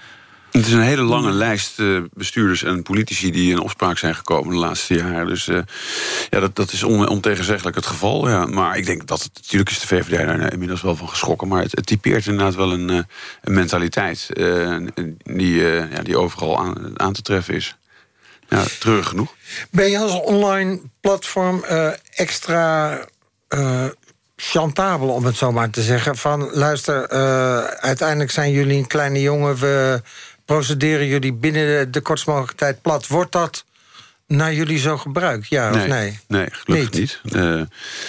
Het is een hele lange lijst eh, bestuurders en politici die in opspraak zijn gekomen de laatste jaren. Dus eh, ja, dat, dat is on, ontegenzeggelijk het geval. Ja. Maar ik denk dat het, natuurlijk is de VVD daar nou inmiddels wel van geschrokken. Maar het, het typeert inderdaad wel een, eh, een mentaliteit die, ja, die overal aan, aan te treffen is. Ja, treurig genoeg. Ben je als online platform extra chantabel, om het zo maar te zeggen? Van luister, uiteindelijk zijn jullie een kleine jongen, we procederen jullie binnen de, kortst mogelijke tijd plat. Wordt dat naar jullie zo gebruikt, ja of nee? Nee, gelukkig niet. Eh,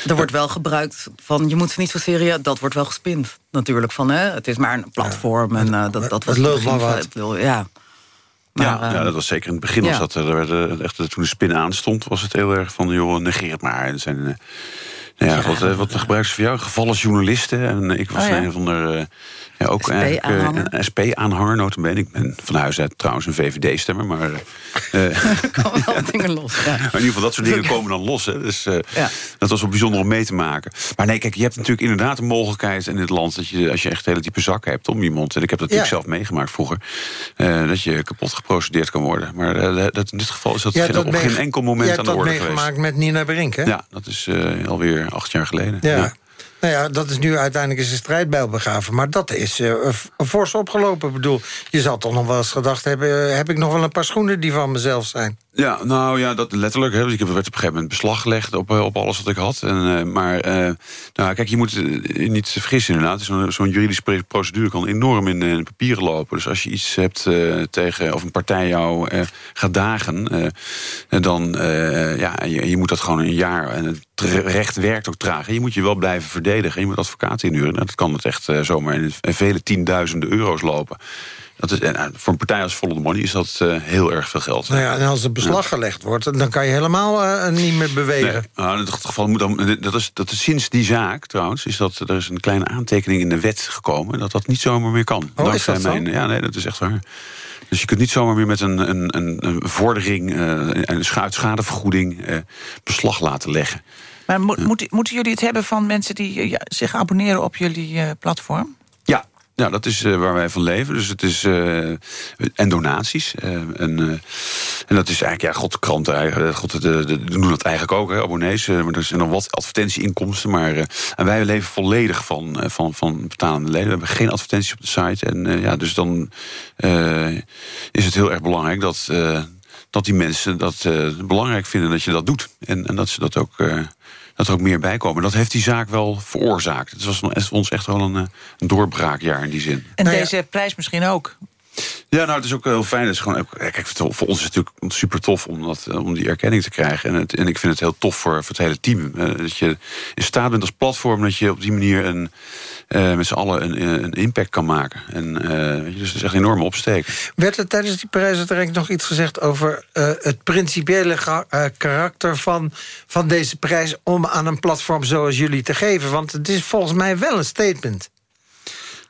Er wordt wel gebruikt van, je moet ze niet zo serieus... dat wordt wel gespind natuurlijk. Van, hè? Het is maar een platform en eh, dat, dat was het begin van wat. lul- Ja. Maar, ja, eh, ja, dat was zeker in het begin. Was ja. dat, er werd, echt, toen de spin aanstond, was het heel erg van... joh, negeer het maar. En er zijn, eh, nou ja, Wat, eh, wat gebruiken ze voor jou? Gevallen journalisten. En eh, ik was Oh, ja. een van de... ja, ook eigenlijk, eh, SP-aanhanger. een SP-aanhanger, notabene. Ik ben van huis uit trouwens een VVD-stemmer, maar... eh, eh, komen wel dingen los. Ja. maar in ieder geval, dat soort dingen komen dan los. Hè. Dus eh, dat was wel bijzonder om mee te maken. Maar nee, kijk, je hebt natuurlijk inderdaad een mogelijkheid in dit land... dat je, als je echt hele diepe zakken hebt om iemand... en ik heb dat natuurlijk Ja. zelf meegemaakt vroeger... eh, dat je kapot geprocedeerd kan worden. Maar eh, dat, in dit geval is dat Je hebt geen- op dat geen enkel Je moment hebt aan de dat orde meegemaakt geweest. met Nina Brink, hè? Ja, dat is eh, acht jaar geleden. Ja. Nou ja, dat is nu uiteindelijk is de strijdbijl begraven. Maar dat is eh, een fors opgelopen. Ik bedoel, je zal toch nog wel eens gedacht hebben... eh, heb ik nog wel een paar schoenen die van mezelf zijn? Ja, nou ja, dat letterlijk. Hè. Dus ik heb werd op een gegeven moment beslag gelegd op, eh, op alles wat ik had. En, maar nou, kijk, je moet eh, niet vergissen inderdaad. Zo'n zo'n juridische procedure kan enorm in, de papieren lopen. Dus als je iets hebt tegen, of een partij jou gaat dagen... dan, ja, je, je moet dat gewoon een jaar... en recht werkt ook traag. En je moet je wel blijven verdedigen. Je moet advocaten inhuren. Nou, dat kan het echt eh, zomaar in vele tienduizenden euro's lopen. Dat is, en, voor een partij als Follow the Money is dat eh, heel erg veel geld. Nou ja, en als er beslag gelegd wordt, dan kan je helemaal eh, niet meer bewegen. Nee, nou, in het geval moet dan, dat is, dat is sinds die zaak trouwens, is dat er is een kleine aantekening in de wet gekomen dat dat niet zomaar meer kan. Oh, is dat zo? mijn, ja, nee, dat is echt waar. Dus je kunt niet zomaar meer met een, een, een, vordering, eh, een scha- schadevergoeding, eh, beslag laten leggen. Maar mo- moet- moeten jullie het hebben van mensen die eh, zich abonneren op jullie platform? Ja, dat is eh, waar wij van leven. Dus het is. eh, en donaties. eh, en, en dat is eigenlijk. Ja, god, kranten. God, de, de, de- doen dat eigenlijk ook, hè, abonnees. maar er zijn nog wat advertentieinkomsten. Maar. en wij leven volledig van, van, van betalende leden. We hebben geen advertenties op de site. En ja, dus dan is het heel erg belangrijk dat. dat die mensen dat belangrijk vinden dat je dat doet. En, en dat ze dat ook. Dat er ook meer bij komen. Dat heeft die zaak wel veroorzaakt. Het was voor ons echt wel een, eh, een doorbraakjaar in die zin. En deze prijs misschien ook. Ja, nou, het is ook heel fijn. Het gewoon, kijk, voor ons is het natuurlijk super tof om, dat, eh, om die erkenning te krijgen. En, het, en ik vind het heel tof voor, voor het hele team. Eh, dat je in staat bent als platform dat je op die manier een, eh, met z'n allen een, een impact kan maken. En, je, dus het is echt een enorme opsteek. Werd er tijdens die prijsuitreiking nog iets gezegd over het principiële karakter van, van deze prijs om aan een platform zoals jullie te geven? Want het is volgens mij wel een statement.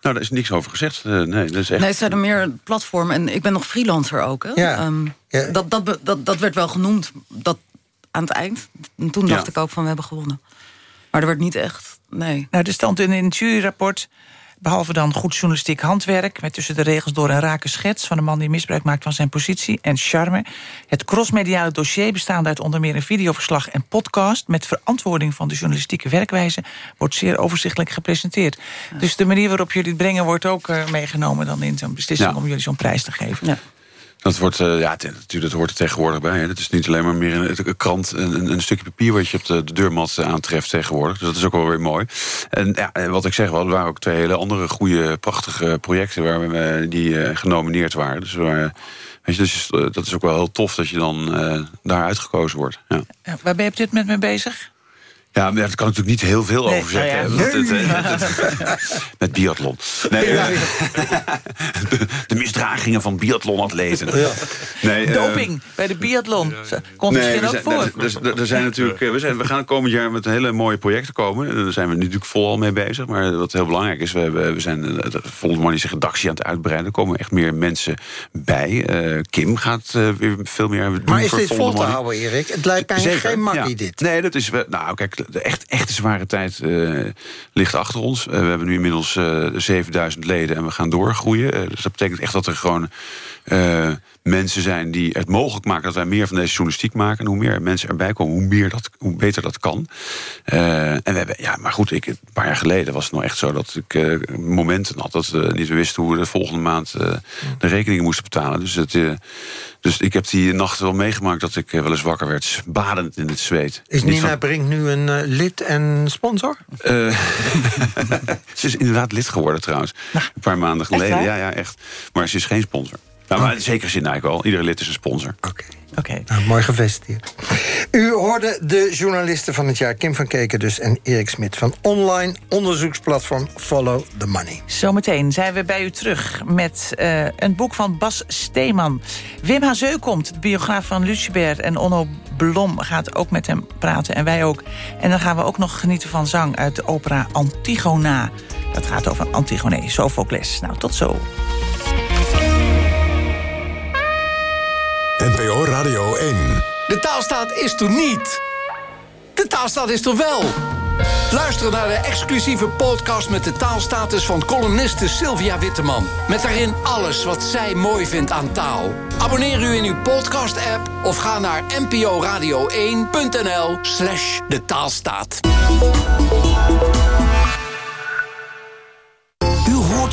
Nou, daar is niks over gezegd. Eh, nee, dat is echt... Nee, het zijn er meer platform. En ik ben nog freelancer ook. Hè? Ja. Ehm, Dat, dat, dat, dat werd wel genoemd dat, aan het eind. En toen dacht Ja. ik ook van we hebben gewonnen. Maar er werd niet echt, nee. Nou, er stond in een juryrapport... behalve dan goed journalistiek handwerk... met tussen de regels door een rake schets... van een man die misbruik maakt van zijn positie en charme... het crossmediale dossier bestaande uit onder meer een videoverslag en podcast... met verantwoording van de journalistieke werkwijze... wordt zeer overzichtelijk gepresenteerd. Dus de manier waarop jullie het brengen... wordt ook eh, meegenomen dan in zo'n beslissing... Ja. om jullie zo'n prijs te geven. Dat wordt, eh, ja, natuurlijk, dat hoort er tegenwoordig bij. Het is niet alleen maar meer een, krant, een, een stukje papier wat je op de, de deurmat eh, aantreft tegenwoordig. Dus dat is ook wel weer mooi. En ja, en wat ik zeg, wel, er waren ook twee hele andere goede, prachtige projecten waar we, eh, die eh, genomineerd waren. Dus, weet je, dus eh, dat is ook wel heel tof dat je dan eh, daar uitgekozen wordt. Ja, waar ben je op dit moment mee bezig? Ja, maar daar kan ik natuurlijk niet heel veel Nee, over zeggen. nou ja. het, eh, het- met biathlon. Nee, Ja. eh, de, de misdragingen van biathlonatleten. Nee, eh, Doping bij de biathlon. Komt misschien ook voor. er zijn natuurlijk, we, zijn, we gaan komend jaar met hele mooie projecten komen. Daar zijn we nu natuurlijk volal mee bezig. Maar wat heel belangrijk is, we, hebben, we zijn volle money zijn redactie aan het uitbreiden. Er komen echt meer mensen bij. Eh, Kim gaat eh, weer veel meer doen Maar is voor dit vol te houden, Erik? Het lijkt mij Zeker, geen makkie, ja. dit. Nee, dat is... we- Nou, kijk, de echt, echte zware tijd eh, ligt achter ons. Eh, we hebben nu inmiddels eh 7000 leden en we gaan doorgroeien. Eh, dus dat betekent echt dat er gewoon eh, mensen zijn die het mogelijk maken... dat wij meer van deze journalistiek maken. En hoe meer mensen erbij komen, hoe, meer dat, hoe beter dat kan. Eh, en we hebben... Ja, maar goed, ik, een paar jaar geleden was het nog echt zo... dat ik eh, momenten had dat we niet wisten hoe we de volgende maand... eh, de rekeningen moesten betalen. Dus het... eh, dus ik heb die nacht wel meegemaakt dat ik wel eens wakker werd, badend in het zweet. Is Niet Nina van- Brink nu een lid en sponsor? Eh, ze is inderdaad lid geworden trouwens. Een paar maanden geleden. Ja, ja, echt. Maar ze is geen sponsor. Nou, maar in zekere zin eigenlijk wel. Iedere lid is een sponsor. Oké. Nou, mooi gefeliciteerd. U hoorde de journalisten van het jaar Kim van Keken dus... en Erik Smit van online onderzoeksplatform Follow the Money. Zometeen zijn we bij u terug met eh, een boek van Bas Steeman. Wim Hazeu komt, de biograaf van Lucibert. En Onno Blom gaat ook met hem praten en wij ook. En dan gaan we ook nog genieten van zang uit de opera Antigona. Dat gaat over Antigone, Sophocles. Nou, tot zo. NPO Radio 1. De taalstaat is er niet. De taalstaat is er wel. Luister naar de exclusieve podcast met de taalstatus van columniste Sylvia Witteman. Met daarin alles wat zij mooi vindt aan taal. Abonneer u in uw podcast-app of ga naar nporadio1.nl slash de taalstaat.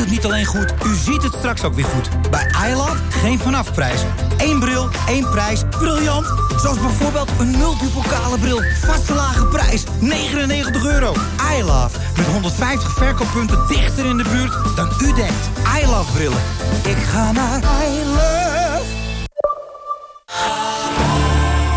Het niet alleen goed, u ziet het straks ook weer goed. Bij iLove geen vanafprijs. Eén bril, één prijs. Briljant! Zoals bijvoorbeeld een multipokale bril. Vaste lage prijs, 99 euro. iLove, met 150 verkooppunten dichter in de buurt dan u denkt. iLove brillen. Ik ga naar iLove.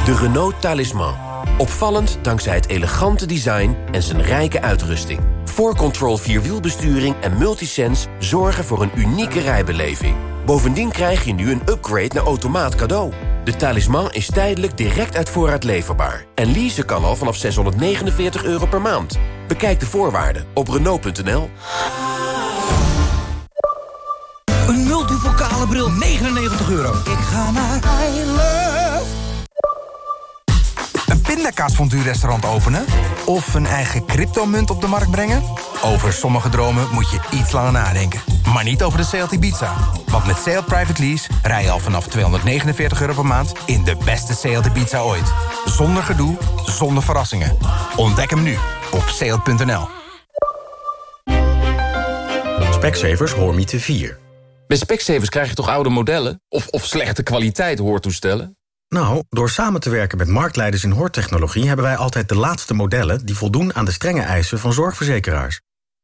De Renault Talisman. Opvallend dankzij het elegante design en zijn rijke uitrusting. 4Control Vierwielbesturing en Multisense zorgen voor een unieke rijbeleving. Bovendien krijg je nu een upgrade naar automaat cadeau. De Talisman is tijdelijk direct uit voorraad leverbaar. En leasen kan al vanaf 649 euro per maand. Bekijk de voorwaarden op Renault.nl. Een multipokale bril, 99 euro. Ik ga naar. Pindakaasfondue-restaurant openen? Of een eigen cryptomunt op de markt brengen? Over sommige dromen moet je iets langer nadenken. Maar niet over de Seat Ibiza. Want met Seat Private Lease rij je al vanaf 249 euro per maand... in de beste Seat Ibiza ooit. Zonder gedoe, zonder verrassingen. Ontdek hem nu op seat.nl. Specsavers Hoormiete 4. Bij Specsavers krijg je toch oude modellen? Of, of slechte kwaliteit hoortoestellen? Nou, door samen te werken met marktleiders in hoortechnologie... hebben wij altijd de laatste modellen die voldoen aan de strenge eisen van zorgverzekeraars.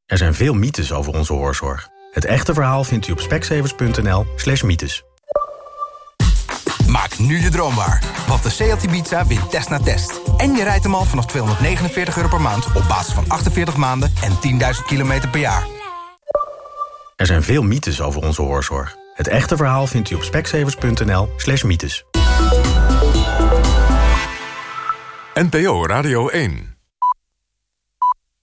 Er zijn veel mythes over onze hoorzorg. Het echte verhaal vindt u op specsavers.nl slash mythes. Maak nu je droom waar. Want de Seat Ibiza wint test na test. En je rijdt hem al vanaf 249 euro per maand... op basis van 48 maanden en 10.000 kilometer per jaar. Er zijn veel mythes over onze hoorzorg. Het echte verhaal vindt u op specsavers.nl slash mythes. NPO Radio 1